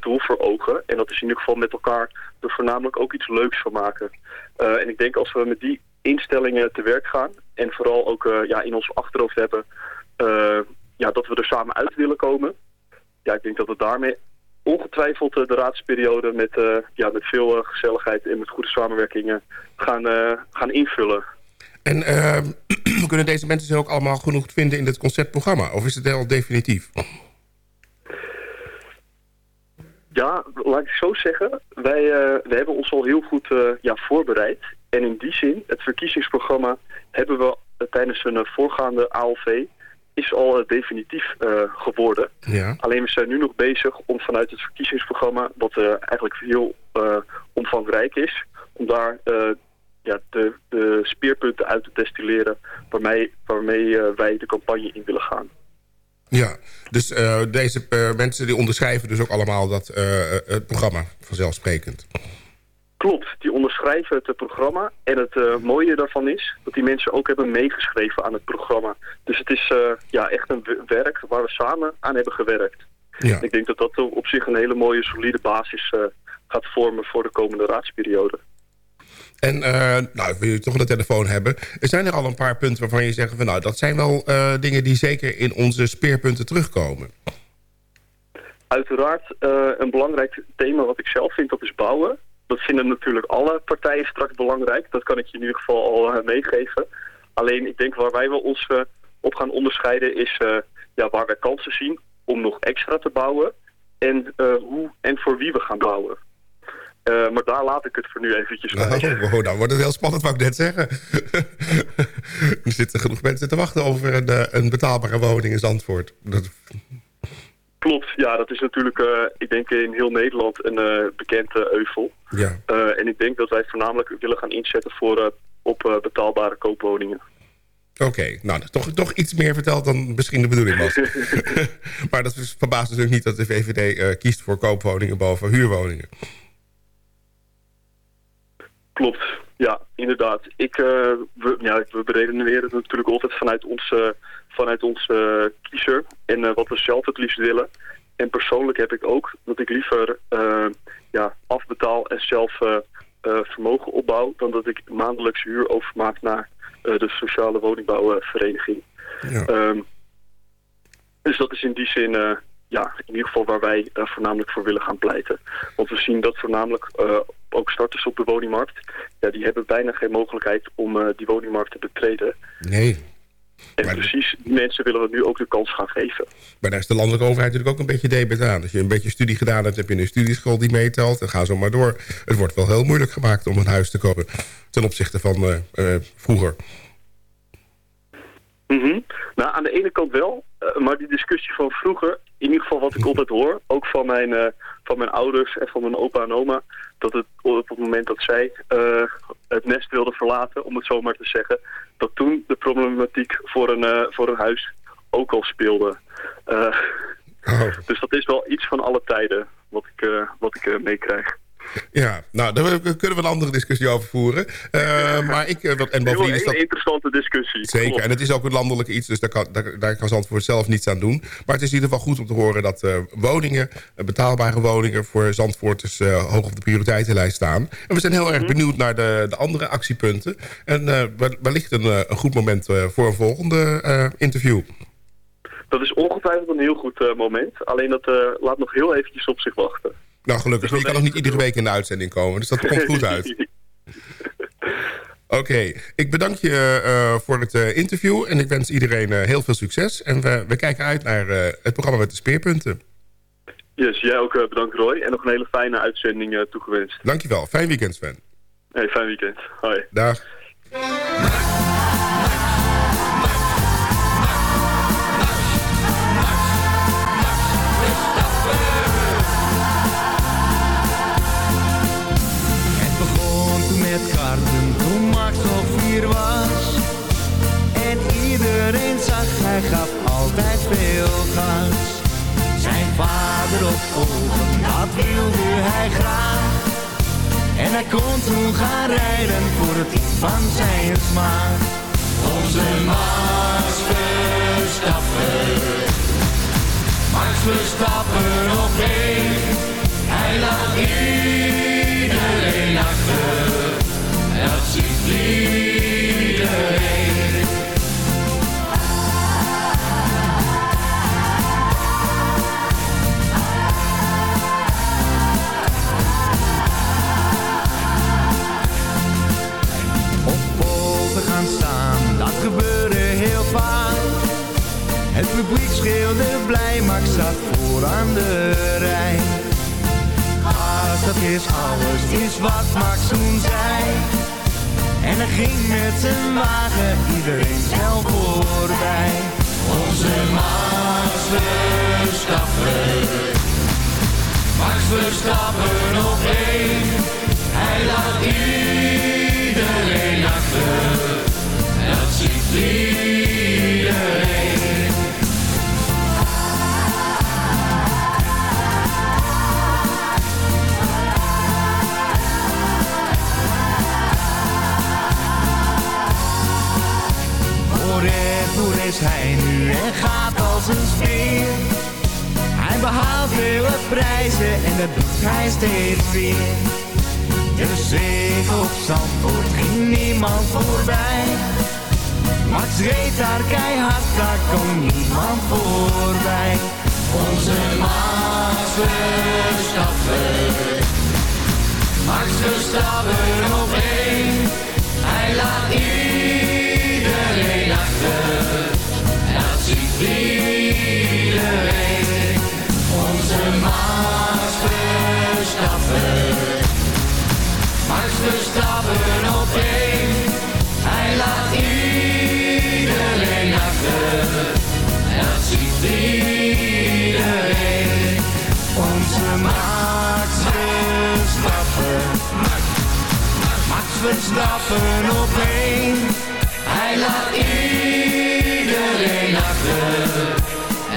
doel voor ogen. En dat is in ieder geval met elkaar er voornamelijk ook iets leuks van maken. En ik denk als we met die instellingen te werk gaan en vooral ook ja, in ons achterhoofd hebben ja, dat we er samen uit willen komen. Ja, ik denk dat we daarmee ongetwijfeld de raadsperiode met, ja, met veel gezelligheid en met goede samenwerkingen gaan, gaan invullen. En eh, kunnen deze mensen zich ook allemaal genoeg vinden in het conceptprogramma? Of is het al definitief? Ja, laat ik zo zeggen. Wij, wij hebben ons al heel goed eh, ja, voorbereid. En in die zin, het verkiezingsprogramma hebben we tijdens een eh, voorgaande ALV is al definitief geworden. Ja. Alleen we zijn nu nog bezig om vanuit het verkiezingsprogramma, wat eigenlijk heel omvangrijk is, om daar ja, de, de speerpunten uit te destilleren waarmee, waarmee eh, wij de campagne in willen gaan. Ja, dus eh, deze eh, mensen die onderschrijven dus ook allemaal dat, het programma, vanzelfsprekend. Klopt, die onderschrijven het programma. En het mooie daarvan is dat die mensen ook hebben meegeschreven aan het programma. Dus het is ja, echt een werk waar we samen aan hebben gewerkt. Ja. Ik denk dat dat op zich een hele mooie, solide basis gaat vormen voor de komende raadsperiode. En eh nou, wil je toch de telefoon hebben. Er zijn er al een paar punten waarvan je zegt... Van, nou, dat zijn wel eh, dingen die zeker in onze speerpunten terugkomen. Uiteraard eh, een belangrijk thema wat ik zelf vind, dat is bouwen. Dat vinden natuurlijk alle partijen straks belangrijk. Dat kan ik je in ieder geval al meegeven. Alleen ik denk waar wij wel ons op gaan onderscheiden is ja, waar wij kansen zien om nog extra te bouwen. En hoe en voor wie we gaan bouwen. Eh, maar daar laat ik het voor nu eventjes bij. Nou, wow, nou wordt het heel spannend, wou ik net zeggen. er zitten genoeg mensen te wachten over een, eh, een betaalbare woning in Zandvoort. Dat, Klopt, ja, dat is natuurlijk, eh, ik denk in heel Nederland een eh, bekende euvel. ja. En ik denk dat wij voornamelijk willen gaan inzetten voor, op betaalbare koopwoningen. Oké, nou, toch, toch iets meer verteld dan misschien de bedoeling was. maar dat verbaast natuurlijk niet dat de VVD kiest voor koopwoningen boven huurwoningen. Klopt, ja, inderdaad. Ik, eh, we, ja, we beredeneren het natuurlijk altijd vanuit onze, vanuit onze eh, kiezer en eh, wat we zelf het liefst willen. En persoonlijk heb ik ook dat ik liever ja, afbetaal en zelf vermogen opbouw... dan dat ik maandelijks huur overmaak naar de sociale woningbouwvereniging. Ja. Ehm, dus dat is in die zin ja, in ieder geval waar wij voornamelijk voor willen gaan pleiten. Want we zien dat voornamelijk ook starters op de woningmarkt... Ja, die hebben bijna geen mogelijkheid om eh, die woningmarkt te betreden. Nee. En precies die mensen willen we nu ook de kans gaan geven. Maar daar is de landelijke overheid natuurlijk ook een beetje debet aan. Als je een beetje studie gedaan hebt, heb je een studieschool die meetelt. En ga zo maar door. Het wordt wel heel moeilijk gemaakt om een huis te kopen. Ten opzichte van eh, eh, vroeger. Mhm. Nou, aan de ene kant wel. Eh, maar die discussie van vroeger, in ieder geval wat ik altijd hoor, ook van mijn, eh, van mijn ouders en van mijn opa en oma, dat het op het moment dat zij eh, het nest wilden verlaten, om het zo maar te zeggen, dat toen de problematiek voor een, voor een huis ook al speelde. Eh, Dus dat is wel iets van alle tijden wat ik, wat ik meekrijg. Ja, nou, daar kunnen we een andere discussie over voeren. Eh, maar ik, eh, wat- en bovendien is een dat... interessante discussie. Zeker, Klopt. en het is ook een landelijk iets, dus daar kan, daar, daar kan Zandvoort zelf niets aan doen. Maar het is in ieder geval goed om te horen dat eh, woningen, eh, betaalbare woningen... voor Zandvoorters eh, hoog op de prioriteitenlijst staan. En we zijn heel Mhm. erg benieuwd naar de, de andere actiepunten. En eh, wel- wellicht een, eh, een goed moment eh, voor een volgende eh, interview. Dat is ongetwijfeld een heel goed eh, moment. Alleen dat eh, laat nog heel eventjes op zich wachten. Nou, gelukkig. Je kan nog niet iedere week in de uitzending komen, dus dat komt goed uit. Oké, ik bedank je eh, voor het eh, interview en ik wens iedereen eh, heel veel succes. En we, we kijken uit naar het programma met de speerpunten. Yes, jij ook bedankt Roy. En nog een hele fijne uitzending toegewenst. Dankjewel. Fijn weekend, Sven. Hey, fijn weekend. Hoi. Dag. Dat wilde hij graag. En hij kon toen gaan rijden voor het team van zijn smaak. Onze Max Verstappen, Max Verstappen op één. Hij laat iedereen achter, dat ziet. Gebeurde heel vaak. Het publiek schreeuwde blij, Max zat voor aan de rij. Haast, dat is alles, is wat Max toen zei. En hij ging met zijn wagen iedereen snel voorbij. Onze Max Verstappen, Max Verstappen op één. Hij laat iedereen ziet iedereen. Bull is hij nu en gaat als een speer. Hij behaalt vele prijzen en dat doet hij steeds weer. De zege op ging niemand voorbij. Max reed daar keihard, daar kon niemand voorbij. Onze Max Verstappen. Max Verstappen op één. Hij laat iedereen achter. Dat ziet iedereen. Onze Max Verstappen. Max Verstappen op één. Dat ziet iedereen. Onze Max Verstappen. Max Verstappen op één. Hij laat iedereen achter.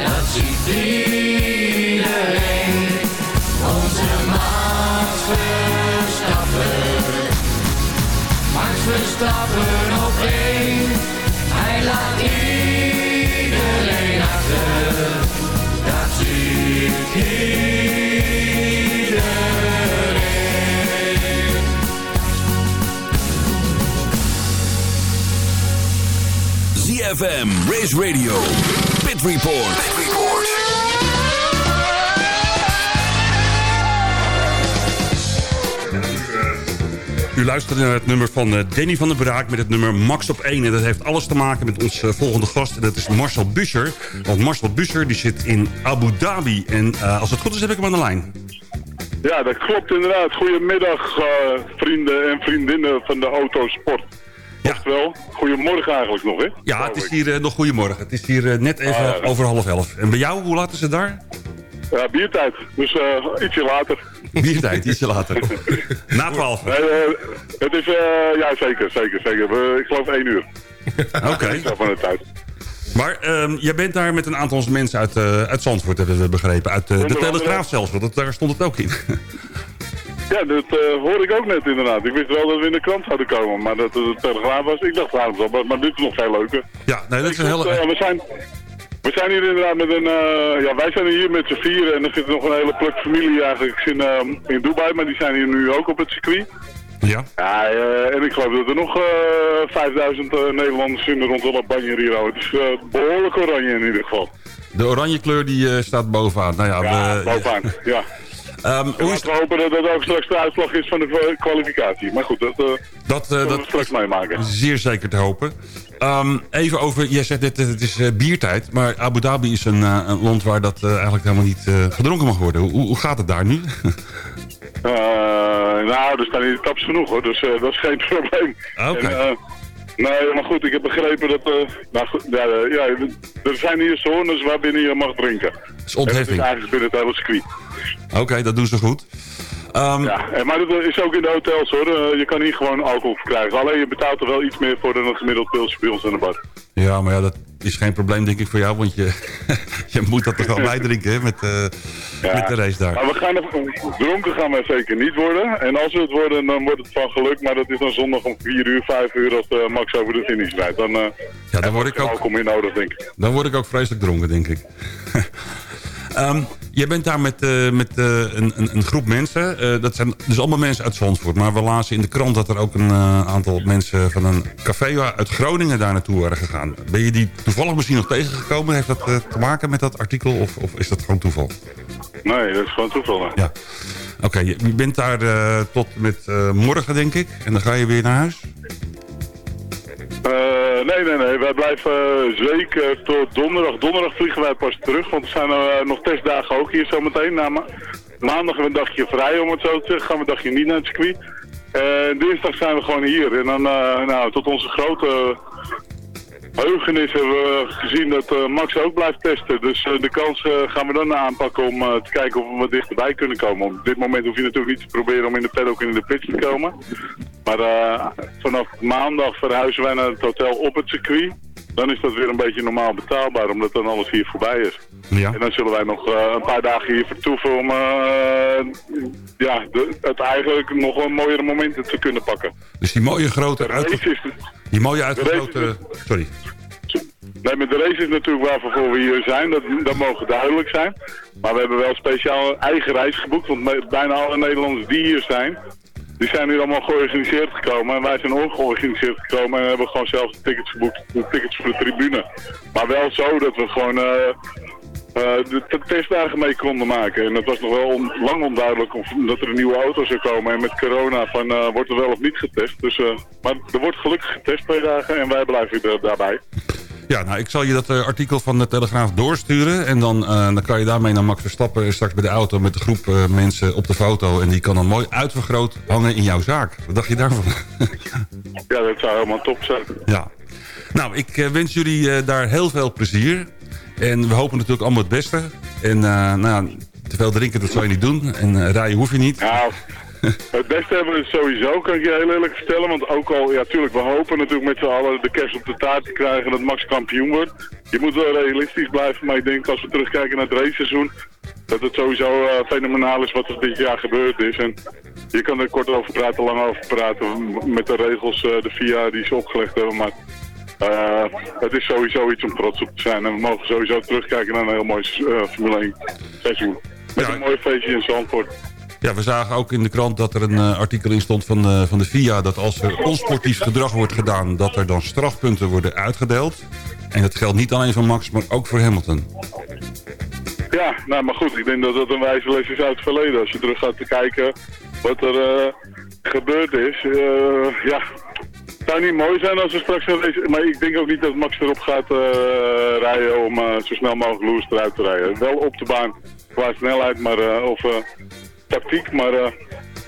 Dat ziet iedereen. Onze Max Verstappen. Max Verstappen op één. ZFM, Race Radio, Pit Report. U U luistert naar het nummer van eh, Danny van der Braak met het nummer Max op 1. En dat heeft alles te maken met ons eh, volgende gast. En dat is Marcel Buscher. Want Marcel Buscher die zit in Abu Dhabi. En eh, als het goed is heb ik hem aan de lijn. Ja, dat klopt inderdaad. Goedemiddag eh, vrienden en vriendinnen van de autosport. Oftewel, goedemorgen eigenlijk nog, hè? Ja, het is hier eh, nog goedemorgen. Het is hier eh, net even Ah, over half elf. En bij jou, hoe laat is het daar? Ja, biertijd. Dus eh, ietsje later. Biertijd, ietsje later. Na twaalf. Nee, het is, ja zeker, zeker, zeker. Ik geloof één uur. Oké. Van de tijd. Maar ehm, jij bent daar met een aantal mensen uit, eh, uit Zandvoort, hebben we begrepen. Uit de Telegraaf zelfs, want daar stond het ook in. Ja, dat eh, hoorde ik ook net inderdaad. Ik wist wel dat we in de krant zouden komen, maar dat het een telegraaf was. Ik dacht waarom zo, maar, maar dit is nog veel leuker. Ja, nee, dat is een hele... Eh, we, zijn, we zijn hier inderdaad met een... eh, ja, wij zijn hier met z'n vieren en er zit nog een hele pluk familie eigenlijk in, in Dubai, maar die zijn hier nu ook op het circuit. Ja. Ja, en ik geloof dat er nog eh 5000 eh, Nederlanders in rondom dat banjer hier houden. Het is eh, behoorlijk oranje in ieder geval. De oranje kleur die staat bovenaan. Nou ja, Ja, we, bovenaan, ja. Ehm, En Laten we hopen dat dat ook straks de uitslag is van de kwa- kwalificatie. Maar goed, dat, eh dat, zullen dat we straks meemaken. Zeer zeker te hopen. Ehm, even over, jij zegt net, het is eh, biertijd. Maar Abu Dhabi is een, een land waar dat eigenlijk helemaal niet gedronken mag worden. Hoe, hoe gaat het daar nu? Nou, er staan hier taps genoeg hoor, dus dat is geen probleem. Oké. En, eh, nee, maar goed, ik heb begrepen dat... eh, nou goed, ja, eh, ja, er zijn hier zones waar binnen je mag drinken. is En dat ontheffing. is eigenlijk binnen het hele circuit. Oké, dat doen ze goed. Ehm, Ja, en- maar dat is ook in de hotels hoor. Eh, je kan hier gewoon alcohol verkrijgen. Alleen je betaalt er wel iets meer voor dan een gemiddeld pilsje bij ons in de bar. Ja, maar ja, dat is geen probleem denk ik voor jou. Want je, je moet dat toch wel bijdrinken hè, met, eh, met de race daar. Maar we gaan er, dronken gaan we zeker niet worden. En als we het worden, dan wordt het van geluk. Maar dat is dan zondag om 4 uur, 5 uur als eh, Max over de finish rijdt. Dan, eh Ja, dan word ik ook, nodig, denk ik. dan word ik ook vreselijk dronken, denk ik. Ehm, jij bent daar met, eh, met eh, een, een, een groep mensen. Eh, dat zijn dus allemaal mensen uit Zandvoort. Maar we lazen in de krant dat er ook een aantal mensen van een café uit Groningen daar naartoe waren gegaan. Ben je die toevallig misschien nog tegengekomen? Heeft dat te maken met dat artikel of, of is dat gewoon toeval? Nee, dat is gewoon toeval. hè. Ja. Oké, je je bent daar tot met morgen, denk ik. En dan ga je weer naar huis? Eh, nee, nee, nee. Wij blijven eh, zeker tot donderdag. Donderdag vliegen wij pas terug, want er zijn eh, nog testdagen ook hier zometeen. Na ma- maandag hebben we een dagje vrij, om het zo te zeggen. Gaan we een dagje niet naar het circuit. Dinsdag zijn we gewoon hier. En dan, eh, nou, tot onze grote heugenis hebben we gezien dat eh, Max ook blijft testen. Dus eh, de kans eh, gaan we dan aanpakken om te kijken of we wat dichterbij kunnen komen. Op dit moment hoef je natuurlijk niet te proberen om in de paddock in de pits te komen. Maar vanaf maandag verhuizen wij naar het hotel op het circuit. Dan is dat weer een beetje normaal betaalbaar, omdat dan alles hier voorbij is. Ja. En dan zullen wij nog eh, een paar dagen hier vertoeven om eh, ja, de, het eigenlijk nog wel mooiere momenten te kunnen pakken. Dus die mooie grote... Uitge... Die mooie uitgegrote... Sorry. Nee, maar de race is natuurlijk waarvoor we hier zijn. Dat, dat mogen duidelijk zijn. Maar we hebben wel speciaal een eigen reis geboekt. Want bijna alle Nederlanders die hier zijn, die zijn hier allemaal georganiseerd gekomen. En wij zijn ongeorganiseerd gekomen en hebben gewoon zelf de tickets geboekt. De tickets voor de tribune. Maar wel zo dat we gewoon eh, eh, de testdagen mee konden maken. En dat was nog wel lang onduidelijk of, dat er een nieuwe auto zou komen. En met corona van, eh, wordt er wel of niet getest. Dus, maar er wordt gelukkig getest twee dagen en wij blijven er daarbij. Ja, nou, ik zal je dat eh, artikel van de Telegraaf doorsturen. En dan, eh, dan kan je daarmee naar Max Verstappen straks bij de auto met de groep eh, mensen op de foto. En die kan dan mooi uitvergroot hangen in jouw zaak. Wat dacht je daarvan? Ja, dat zou helemaal top zijn. ja. Nou, ik wens jullie daar heel veel plezier. En we hopen natuurlijk allemaal het beste. En nou, te veel drinken, dat zou je niet doen. En rijden hoef je niet. Nou, het beste hebben we sowieso, kan ik je heel eerlijk vertellen. Want ook al, ja tuurlijk, we hopen natuurlijk met z'n allen de kerst op de taart te krijgen dat Max kampioen wordt. Je moet wel realistisch blijven, maar ik denk als we terugkijken naar het raceseizoen, dat het sowieso eh, fenomenaal is wat er dit jaar gebeurd is. En je kan er kort over praten, lang over praten, met de regels, eh, de VIA die ze opgelegd hebben. Maar eh, het is sowieso iets om trots op te zijn. En we mogen sowieso terugkijken naar een heel mooi Formule 1 seizoen. Met een mooi feestje in Zandvoort. Ja, we zagen ook in de krant dat er een eh, artikel in stond van, eh, van de FIA... dat als er onsportief gedrag wordt gedaan... dat er dan strafpunten worden uitgedeeld. En dat geldt niet alleen voor Max, maar ook voor Hamilton. Ja, nou maar goed, ik denk dat dat een wijze les is uit het verleden. Als je terug gaat te kijken wat er, eh, gebeurd is. Ja, het zou niet mooi zijn als er straks een race... Maar ik denk ook niet dat Max erop gaat rijden om zo snel mogelijk Lewis eruit te rijden. Wel op de baan qua snelheid maar, of tactiek, maar eh,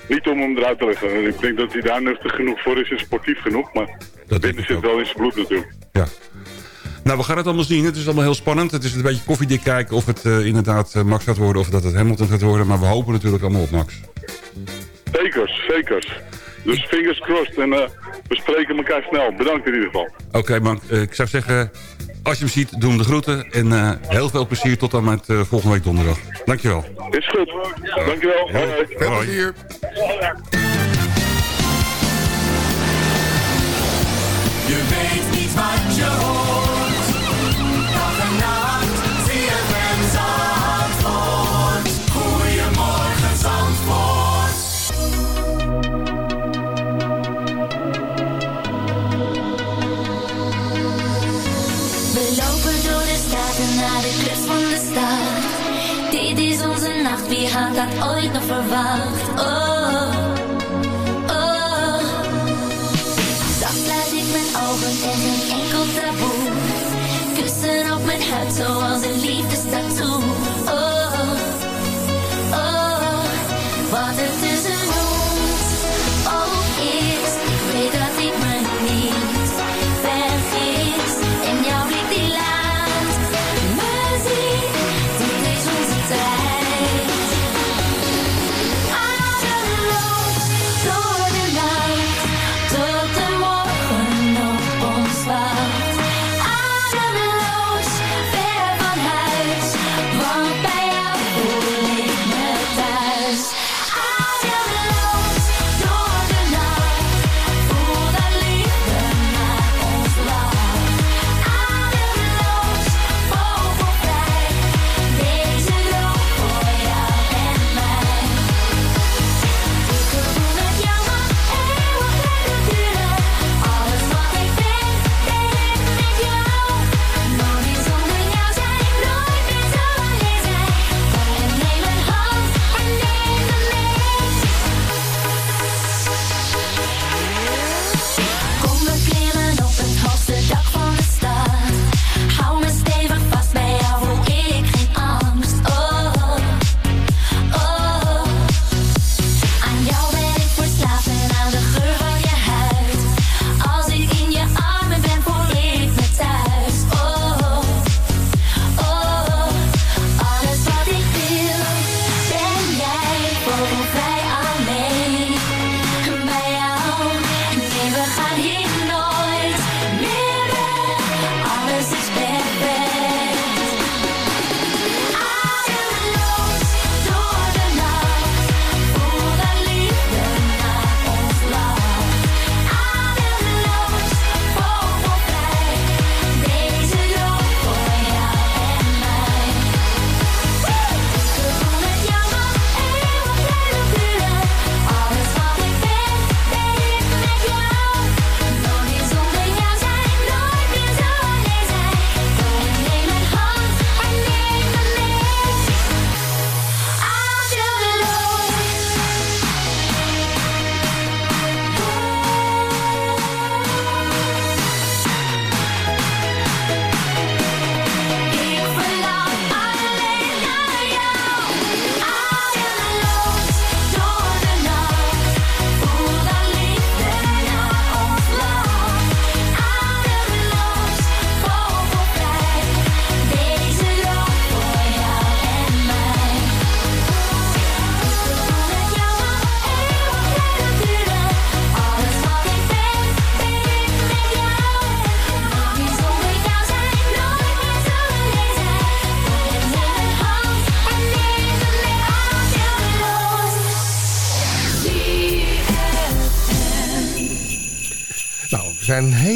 niet om hem eruit te leggen. Ik denk dat hij daar nuchter genoeg voor is en sportief genoeg. Maar binnen zit wel in zijn bloed natuurlijk. Nou, we gaan het allemaal zien. Het is allemaal heel spannend. Het is een beetje koffiedik kijken of het eh, inderdaad eh, Max gaat worden... of dat het Hamilton gaat worden. Maar we hopen natuurlijk allemaal op Max. Zekers, zekers. Dus fingers crossed en eh, we spreken elkaar snel. Bedankt in ieder geval. Oké, man. eh, ik zou zeggen, als je hem ziet, doe hem de groeten. En eh, heel veel plezier tot aan met eh, volgende week donderdag. Dankjewel. Is goed. Dankjewel. Ja. Veel Hoi. plezier. Je weet niet wat je hoort. We lopen door de straten naar de clubs van de stad. Dit is onze nacht, wie had dat ooit nog verwacht? Oh, oh. Zacht sluit ik mijn ogen en geen enkel taboe. Kussen op mijn huid zoals een liefdestattoo.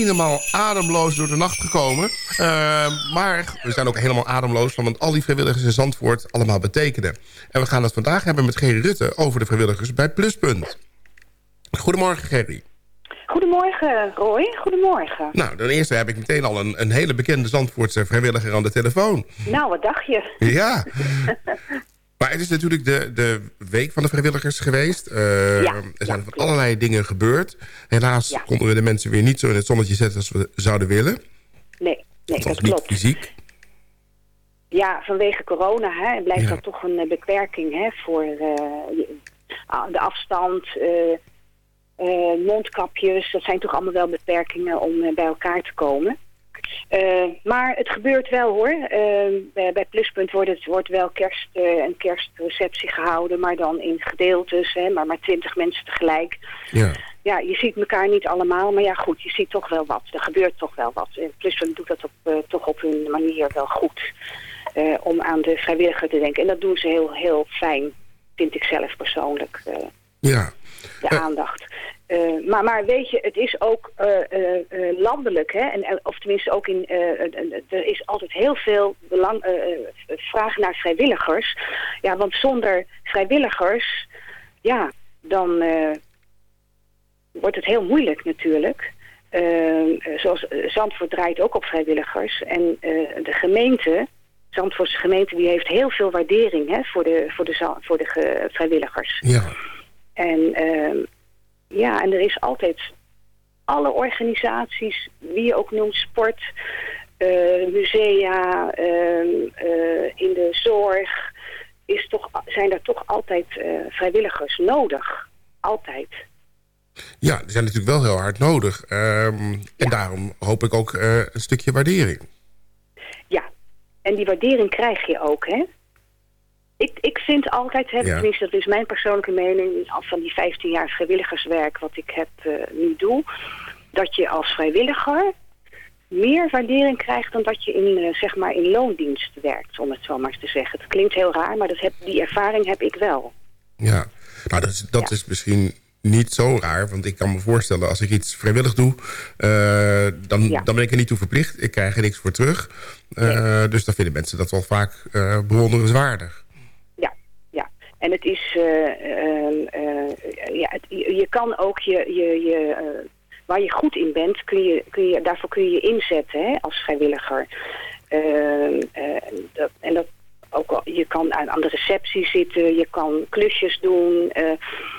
Helemaal ademloos door de nacht gekomen. Eh, maar we zijn ook helemaal ademloos van wat al die vrijwilligers in Zandvoort allemaal betekenen. En we gaan het vandaag hebben met Gerry Rutte over de vrijwilligers bij Pluspunt. Goedemorgen Gerry. Goedemorgen, Roy. Goedemorgen. Nou, ten eerste heb ik meteen al een, een hele bekende Zandvoortse vrijwilliger aan de telefoon. Nou, wat dacht je? Ja. Maar het is natuurlijk de, de week van de vrijwilligers geweest. Eh, Ja, er zijn van allerlei dingen gebeurd. Helaas konden we de mensen weer niet zo in het zonnetje zetten als we zouden willen. Nee, nee dat niet klopt. fysiek. Ja, vanwege corona hè, blijft dat toch een eh, beperking hè, voor eh, ah, de afstand, mondkapjes. Dat zijn toch allemaal wel beperkingen om bij elkaar te komen. Eh, maar het gebeurt wel hoor. Eh, bij, Pluspunt wordt, het, wordt wel kerst, eh, een kerstreceptie gehouden, maar dan in gedeeltes, hè, maar maar twintig mensen tegelijk. Ja. Ja, je ziet elkaar niet allemaal, maar ja goed, je ziet toch wel wat. Er gebeurt toch wel wat. En Pluspunt doet dat op, toch op hun manier wel goed. om aan de vrijwilliger te denken. En dat doen ze heel, heel fijn, vind ik zelf persoonlijk. Ja. De aandacht. Eh, maar, maar weet je, het is ook eh, eh, landelijk, hè? En, of tenminste ook in. er is altijd heel veel belang, vraag naar vrijwilligers. Ja, want zonder vrijwilligers, ja, dan wordt het heel moeilijk natuurlijk. Zoals Zandvoort draait ook op vrijwilligers. En de gemeente, Zandvoortse gemeente, die heeft heel veel waardering hè, voor de, voor de, voor de ge- vrijwilligers. Ja. En ehm, ja, en er is altijd alle organisaties, wie je ook noemt, sport, eh, musea, ehm, eh, in de zorg, is toch, zijn er toch altijd eh, vrijwilligers nodig. Altijd. Ja, die zijn natuurlijk wel heel hard nodig. Ehm, En daarom hoop ik ook een stukje waardering. Ja, en die waardering krijg je ook, hè? Ik, ik vind altijd, hè, Ja. tenminste dat is mijn persoonlijke mening... al van die 15 jaar vrijwilligerswerk wat ik heb, eh, nu doe... dat je als vrijwilliger meer waardering krijgt... dan dat je in, eh, zeg maar in loondienst werkt, om het zo maar eens te zeggen. Het klinkt heel raar, maar dat heb, die ervaring heb ik wel. Ja, nou dat, is, dat is misschien niet zo raar. Want ik kan me voorstellen, als ik iets vrijwillig doe... eh, dan, dan ben ik er niet toe verplicht. Ik krijg er niks voor terug. Dus dan vinden mensen dat wel vaak eh, bewonderenswaardig. En het is, eh, ehm, eh, ja, het, je, kan ook je, je, je eh, waar je goed in bent, kun je, kun je, daarvoor kun je je inzetten hè, als vrijwilliger. Ehm, eh, dat, en dat ook al, je kan aan, aan de receptie zitten, je kan klusjes doen. eh,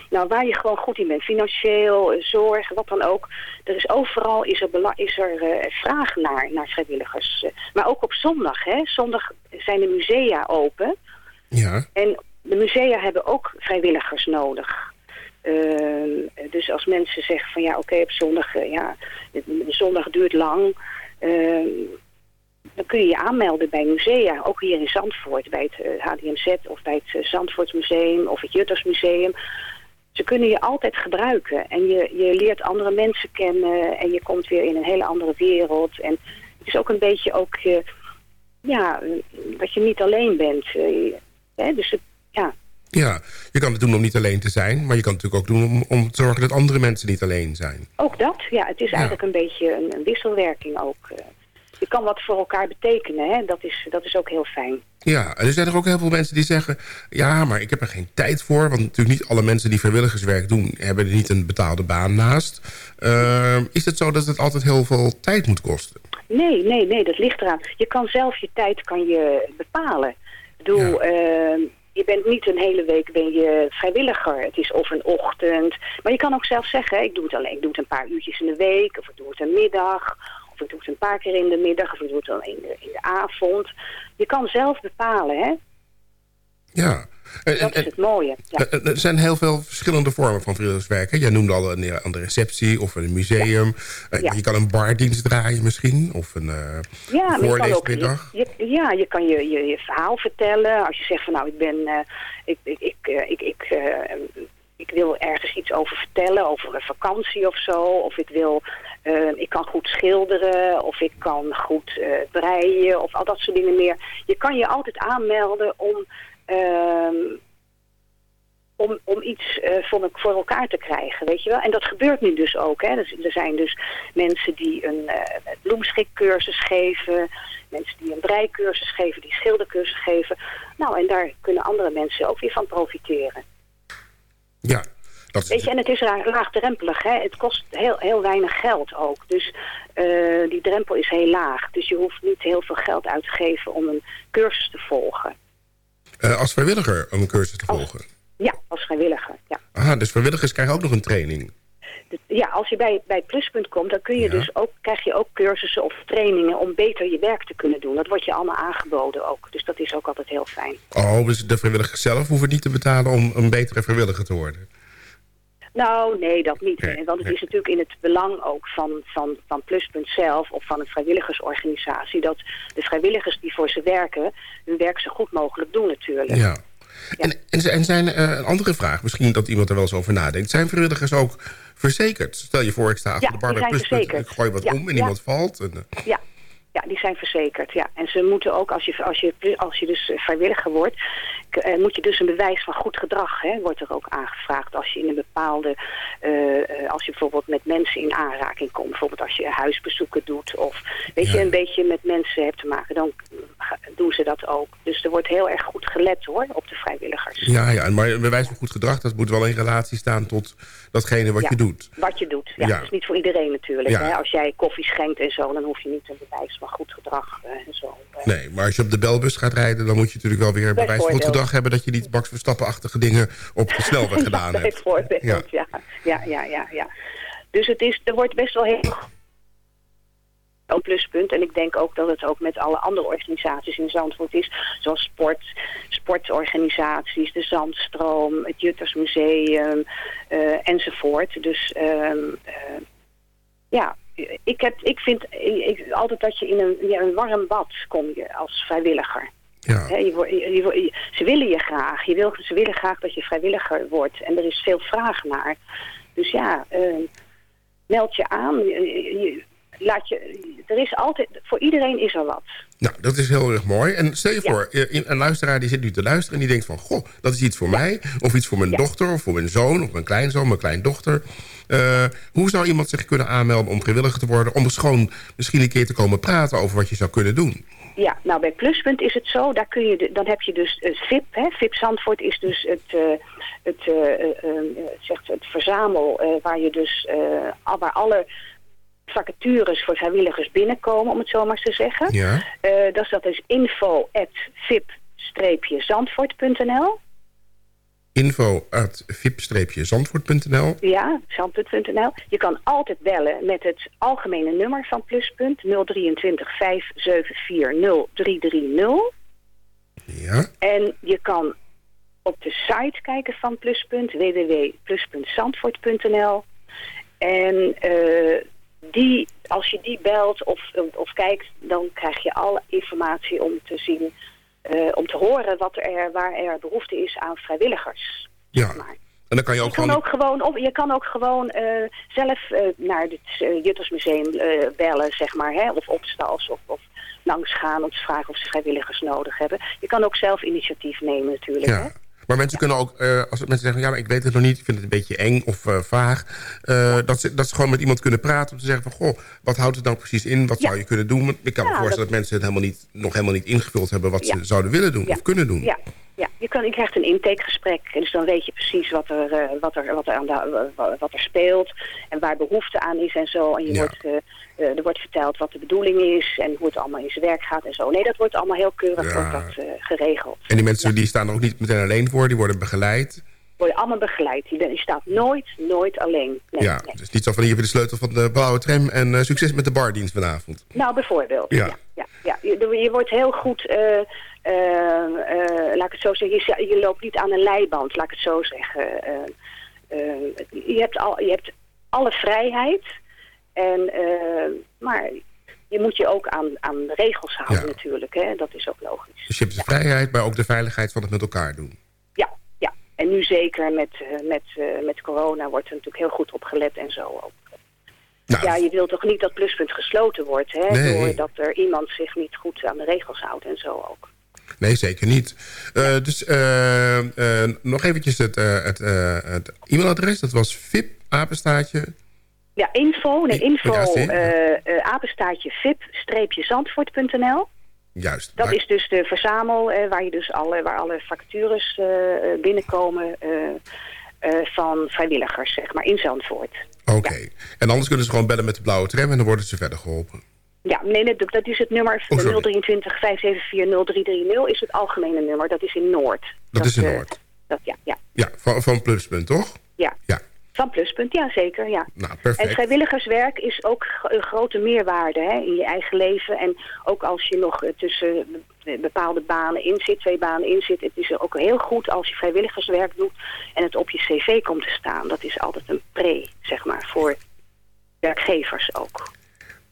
nou, waar je gewoon goed in bent, financieel, eh, zorg, wat dan ook. Er is overal is er, bela- is er eh, vraag naar, naar vrijwilligers. Eh, maar ook op zondag, hè. Zondag zijn de musea open. Ja. En de musea hebben ook vrijwilligers nodig. Ehm, dus als mensen zeggen van ja, oké, op zondag, eh, ja, zondag duurt lang. ehm, dan kun je je aanmelden bij musea, ook hier in Zandvoort, bij het eh, HDMZ of bij het uh, Zandvoortsmuseum of het Juttersmuseum. Ze kunnen je altijd gebruiken en je, je leert andere mensen kennen en je komt weer in een hele andere wereld. En het is ook een beetje ook, eh, ja, eh, dat je niet alleen bent. eh, hè? Dus het, ja, Ja, je kan het doen om niet alleen te zijn. Maar je kan het natuurlijk ook doen om, om te zorgen dat andere mensen niet alleen zijn. Ook dat, ja. Het is eigenlijk een beetje een, een wisselwerking ook. eh. Je kan wat voor elkaar betekenen, hè. Dat is, dat is ook heel fijn. Ja, en er zijn er ook heel veel mensen die zeggen... ja, maar ik heb er geen tijd voor. Want natuurlijk niet alle mensen die vrijwilligerswerk doen... hebben er niet een betaalde baan naast. Ehm, is het zo dat het altijd heel veel tijd moet kosten? Nee, nee, nee, dat ligt eraan. Je kan zelf je tijd kan je bepalen. Ik bedoel, eh, je bent niet een hele week ben je vrijwilliger. Het is of een ochtend. Maar je kan ook zelf zeggen, ik doe het alleen, ik doe het een paar uurtjes in de week. Of ik doe het een middag. Of ik doe het een paar keer in de middag. Of ik doe het dan in de, in de avond. Je kan zelf bepalen, hè. Ja. En, Dat is het mooie. Ja. Eh, Er zijn heel veel verschillende vormen van vrijwilligerswerk. hè. Jij noemde al een, aan de receptie of een museum. Eh, Ja. Je kan een bardienst draaien misschien. Of een eh, Ja, maar je kan ook, voorleesmiddag. je, je- ja, je kan je, je, je verhaal vertellen. Als je zegt van nou, ik ben, eh, ik, ik, ik, eh, ik, ik, eh, ik wil ergens iets over vertellen, over een vakantie of zo. Of ik wil, eh, ik kan goed schilderen, of ik kan goed eh, breien, of al dat soort dingen meer. Je kan je altijd aanmelden om, ehm, om, om iets eh, voor, voor elkaar te krijgen, weet je wel. En dat gebeurt nu dus ook. Hè. Dus, er zijn dus mensen die een eh bloemschikcursus geven, mensen die een breikursus geven, die schildercursus geven. Nou, en daar kunnen andere mensen ook weer van profiteren. Ja, dat is Weet je, en het is laagdrempelig, hè. Het kost heel, heel weinig geld ook. Dus eh, die drempel is heel laag. Dus je hoeft niet heel veel geld uit te geven om een cursus te volgen. Eh, als vrijwilliger om een cursus te volgen? Ja, als vrijwilliger. Ja. Aha, dus vrijwilligers krijgen ook nog een training. Ja, als je bij, bij Pluspunt komt, dan kun je dus ook, krijg je ook cursussen of trainingen om beter je werk te kunnen doen. Dat wordt je allemaal aangeboden ook. Dus dat is ook altijd heel fijn. Oh, dus de vrijwilligers zelf hoeven niet te betalen om een betere vrijwilliger te worden? Nou, nee, dat niet. Nee, Want het is natuurlijk in het belang ook van, van, van Pluspunt zelf of van een vrijwilligersorganisatie... dat de vrijwilligers die voor ze werken, hun werk zo goed mogelijk doen natuurlijk. Ja. En, en, zijn eh, een andere vraag, misschien dat iemand er wel eens over nadenkt. Zijn vrijwilligers ook verzekerd? Stel je voor, ik sta achter Ja, de bar bij Pluspunt, verzekerd. ik gooi wat Ja, om en iemand valt. En, eh, Ja, ja, die zijn verzekerd. Ja. En ze moeten ook, als je, als je, als je dus vrijwilliger wordt, eh, moet je dus een bewijs van goed gedrag, hè, wordt er ook aangevraagd. Als je in een bepaalde, eh, eh, als je bijvoorbeeld met mensen in aanraking komt, bijvoorbeeld als je huisbezoeken doet of weet je, een beetje met mensen hebt te maken, dan doen ze dat ook. Dus er wordt heel erg goed gelet hoor, op de vrijwilligers. ja, ja, maar een bewijs van goed gedrag, dat moet wel in relatie staan tot datgene wat Ja, je doet. Wat je doet. Ja, Ja. Dat is niet voor iedereen natuurlijk. Hè? Als jij koffie schenkt en zo, dan hoef je niet een bewijs van goed gedrag en zo. Nee, maar als je op de belbus gaat rijden... dan moet je natuurlijk wel weer een bewijs van goed Bijvoorbeeld. Hebben... dat je niet Max Verstappen-achtige dingen op de snelweg gedaan hebt. Bijvoorbeeld, Ja. ja. Ja, ja, ja, ja, Dus het is, er wordt best wel heel een pluspunt. En ik denk ook dat het ook met alle andere organisaties in Zandvoort is. Zoals sport, sportorganisaties, de Zandstroom, het Juttersmuseum eh, enzovoort. Dus ehm, eh, ja, ik, heb, ik vind ik, altijd dat je in een, ja, een warm bad kom je als vrijwilliger. Hè, je, je, je wordt- je- ze willen je graag. Je wil, ze willen graag dat je vrijwilliger wordt. En er is veel vraag naar. Dus ja, eh, meld je aan. Laat je, er is altijd, voor iedereen is er wat. Nou, dat is heel erg mooi. En stel je voor, eh, een luisteraar die zit nu te luisteren... en die denkt van, goh, dat is iets voor mij... of iets voor mijn dochter, of voor mijn zoon, of mijn kleinzoon, mijn kleindochter. Eh hoe zou iemand zich kunnen aanmelden om vrijwilliger te worden... om eens gewoon misschien een keer te komen praten over wat je zou kunnen doen? Ja, nou bij Pluspunt is het zo, daar kun je de- dan heb je dus het VIP. Hè. VIP Zandvoort is dus het, eh, het, het zegt het verzamel waar je dus waar alle vacatures voor vrijwilligers binnenkomen, om het zo maar eens te zeggen. Ja. Eh, dat, is, dat is info at vip-zandvoort.nl. Info at vip-zandvoort.nl Ja, zandpunt.nl. Je kan altijd bellen met het algemene nummer van Pluspunt 023 574 0330. Ja. En je kan op de site kijken van Pluspunt, www.plus.zandvoort.nl. En eh, die, als je die belt of, of kijkt, dan krijg je alle informatie om te zien, eh, om te horen wat er, waar er behoefte is aan vrijwilligers. Ja. En dan kan je ook Je kan gewoon... ook gewoon, of je kan ook gewoon eh, zelf eh, naar het Juttersmuseum bellen, zeg maar, hè, of opstals of, of langs gaan om te vragen of ze vrijwilligers nodig hebben. Je kan ook zelf initiatief nemen natuurlijk. Hè? Maar mensen kunnen ook, eh, als mensen zeggen... ja, maar ik weet het nog niet, ik vind het een beetje eng of eh, vaag... eh, dat, ze, dat ze gewoon met iemand kunnen praten om te zeggen van... goh, wat houdt het nou precies in? Wat zou je kunnen doen? Want Ik kan me voorstellen dat, mensen het helemaal niet, nog helemaal niet ingevuld hebben... wat Ja. ze zouden willen doen of kunnen doen. Ja, ja. Je, kan, je krijgt een intakegesprek. En dus dan weet je precies wat er, eh, wat er, wat er, aan de, wat er speelt. En waar behoefte aan is en zo. En je Ja. wordt, eh, eh, er wordt verteld wat de bedoeling is. En hoe het allemaal in zijn werk gaat en zo. Nee, dat wordt allemaal heel keurig Ja. wordt dat, geregeld. En die mensen die staan er ook niet meteen alleen voor, die worden begeleid. Worden allemaal begeleid. Je, bent- je staat nooit, nooit alleen. Nee, ja, nee. dus niet zo van hier weer de sleutel van de blauwe tram... en eh, succes met de bardienst vanavond. Nou, bijvoorbeeld. Ja. Ja. Ja, ja. Je, je wordt heel goed, eh, eh, laat ik het zo zeggen, je, je loopt niet aan een leiband, laat ik het zo zeggen. Je, hebt al, je hebt alle vrijheid, en, maar je moet je ook aan, aan de regels houden natuurlijk, hè? dat is ook logisch. Dus je hebt de vrijheid, maar ook de veiligheid van het met elkaar doen. En nu zeker met, eh, met, eh, met corona wordt er natuurlijk heel goed op gelet en zo ook. ja, je wilt toch niet dat pluspunt gesloten wordt, hè? Nee. Doordat er iemand zich niet goed aan de regels houdt en zo ook. Nee, zeker niet. Eh, dus nog eventjes het, het, het e-mailadres. Dat was VIP, apenstaartje. Ja, info, nee, info, apenstaartje vip-zandvoort.nl. Juist. Dat Maar- is dus de verzamel eh, waar, je dus alle, waar alle vacatures eh, eh, binnenkomen van vrijwilligers, zeg maar, in Zandvoort. Oké. En anders kunnen ze gewoon bellen met de blauwe tram... en dan worden ze verder geholpen. Ja, nee, nee, dat is het nummer Oh, sorry. 023 574 0330 is het algemene nummer. Dat is in Noord. Dat is in Noord. Dat, ja, ja, Ja, van, van Pluspunt, toch? ja. Ja. Van Pluspunt, ja zeker, ja. Nou, En vrijwilligerswerk is ook een grote meerwaarde hè, in je eigen leven. En ook als je nog eh, tussen be- bepaalde banen in zit, twee banen in zit. Het is ook heel goed als je vrijwilligerswerk doet en het op je cv komt te staan. Dat is altijd een pre, zeg maar, voor werkgevers ook.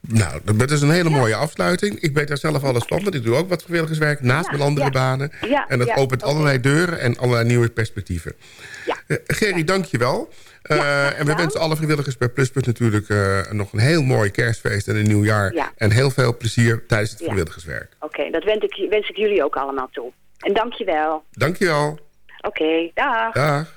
Nou, dat is een hele mooie afsluiting. Ik weet daar zelf alles van, want ik doe ook wat vrijwilligerswerk naast mijn andere banen. Ja, en dat opent allerlei deuren en allerlei nieuwe perspectieven. Ja. Eh, Gerry, dank je wel. Eh, en we wensen alle vrijwilligers bij Pluspunt natuurlijk eh, nog een heel mooi kerstfeest en een nieuw jaar. Ja. En heel veel plezier tijdens het Ja. vrijwilligerswerk. Oké, dat wens ik, wens ik jullie ook allemaal toe. En dank je wel. Dank je wel. Oké, dag. Dag.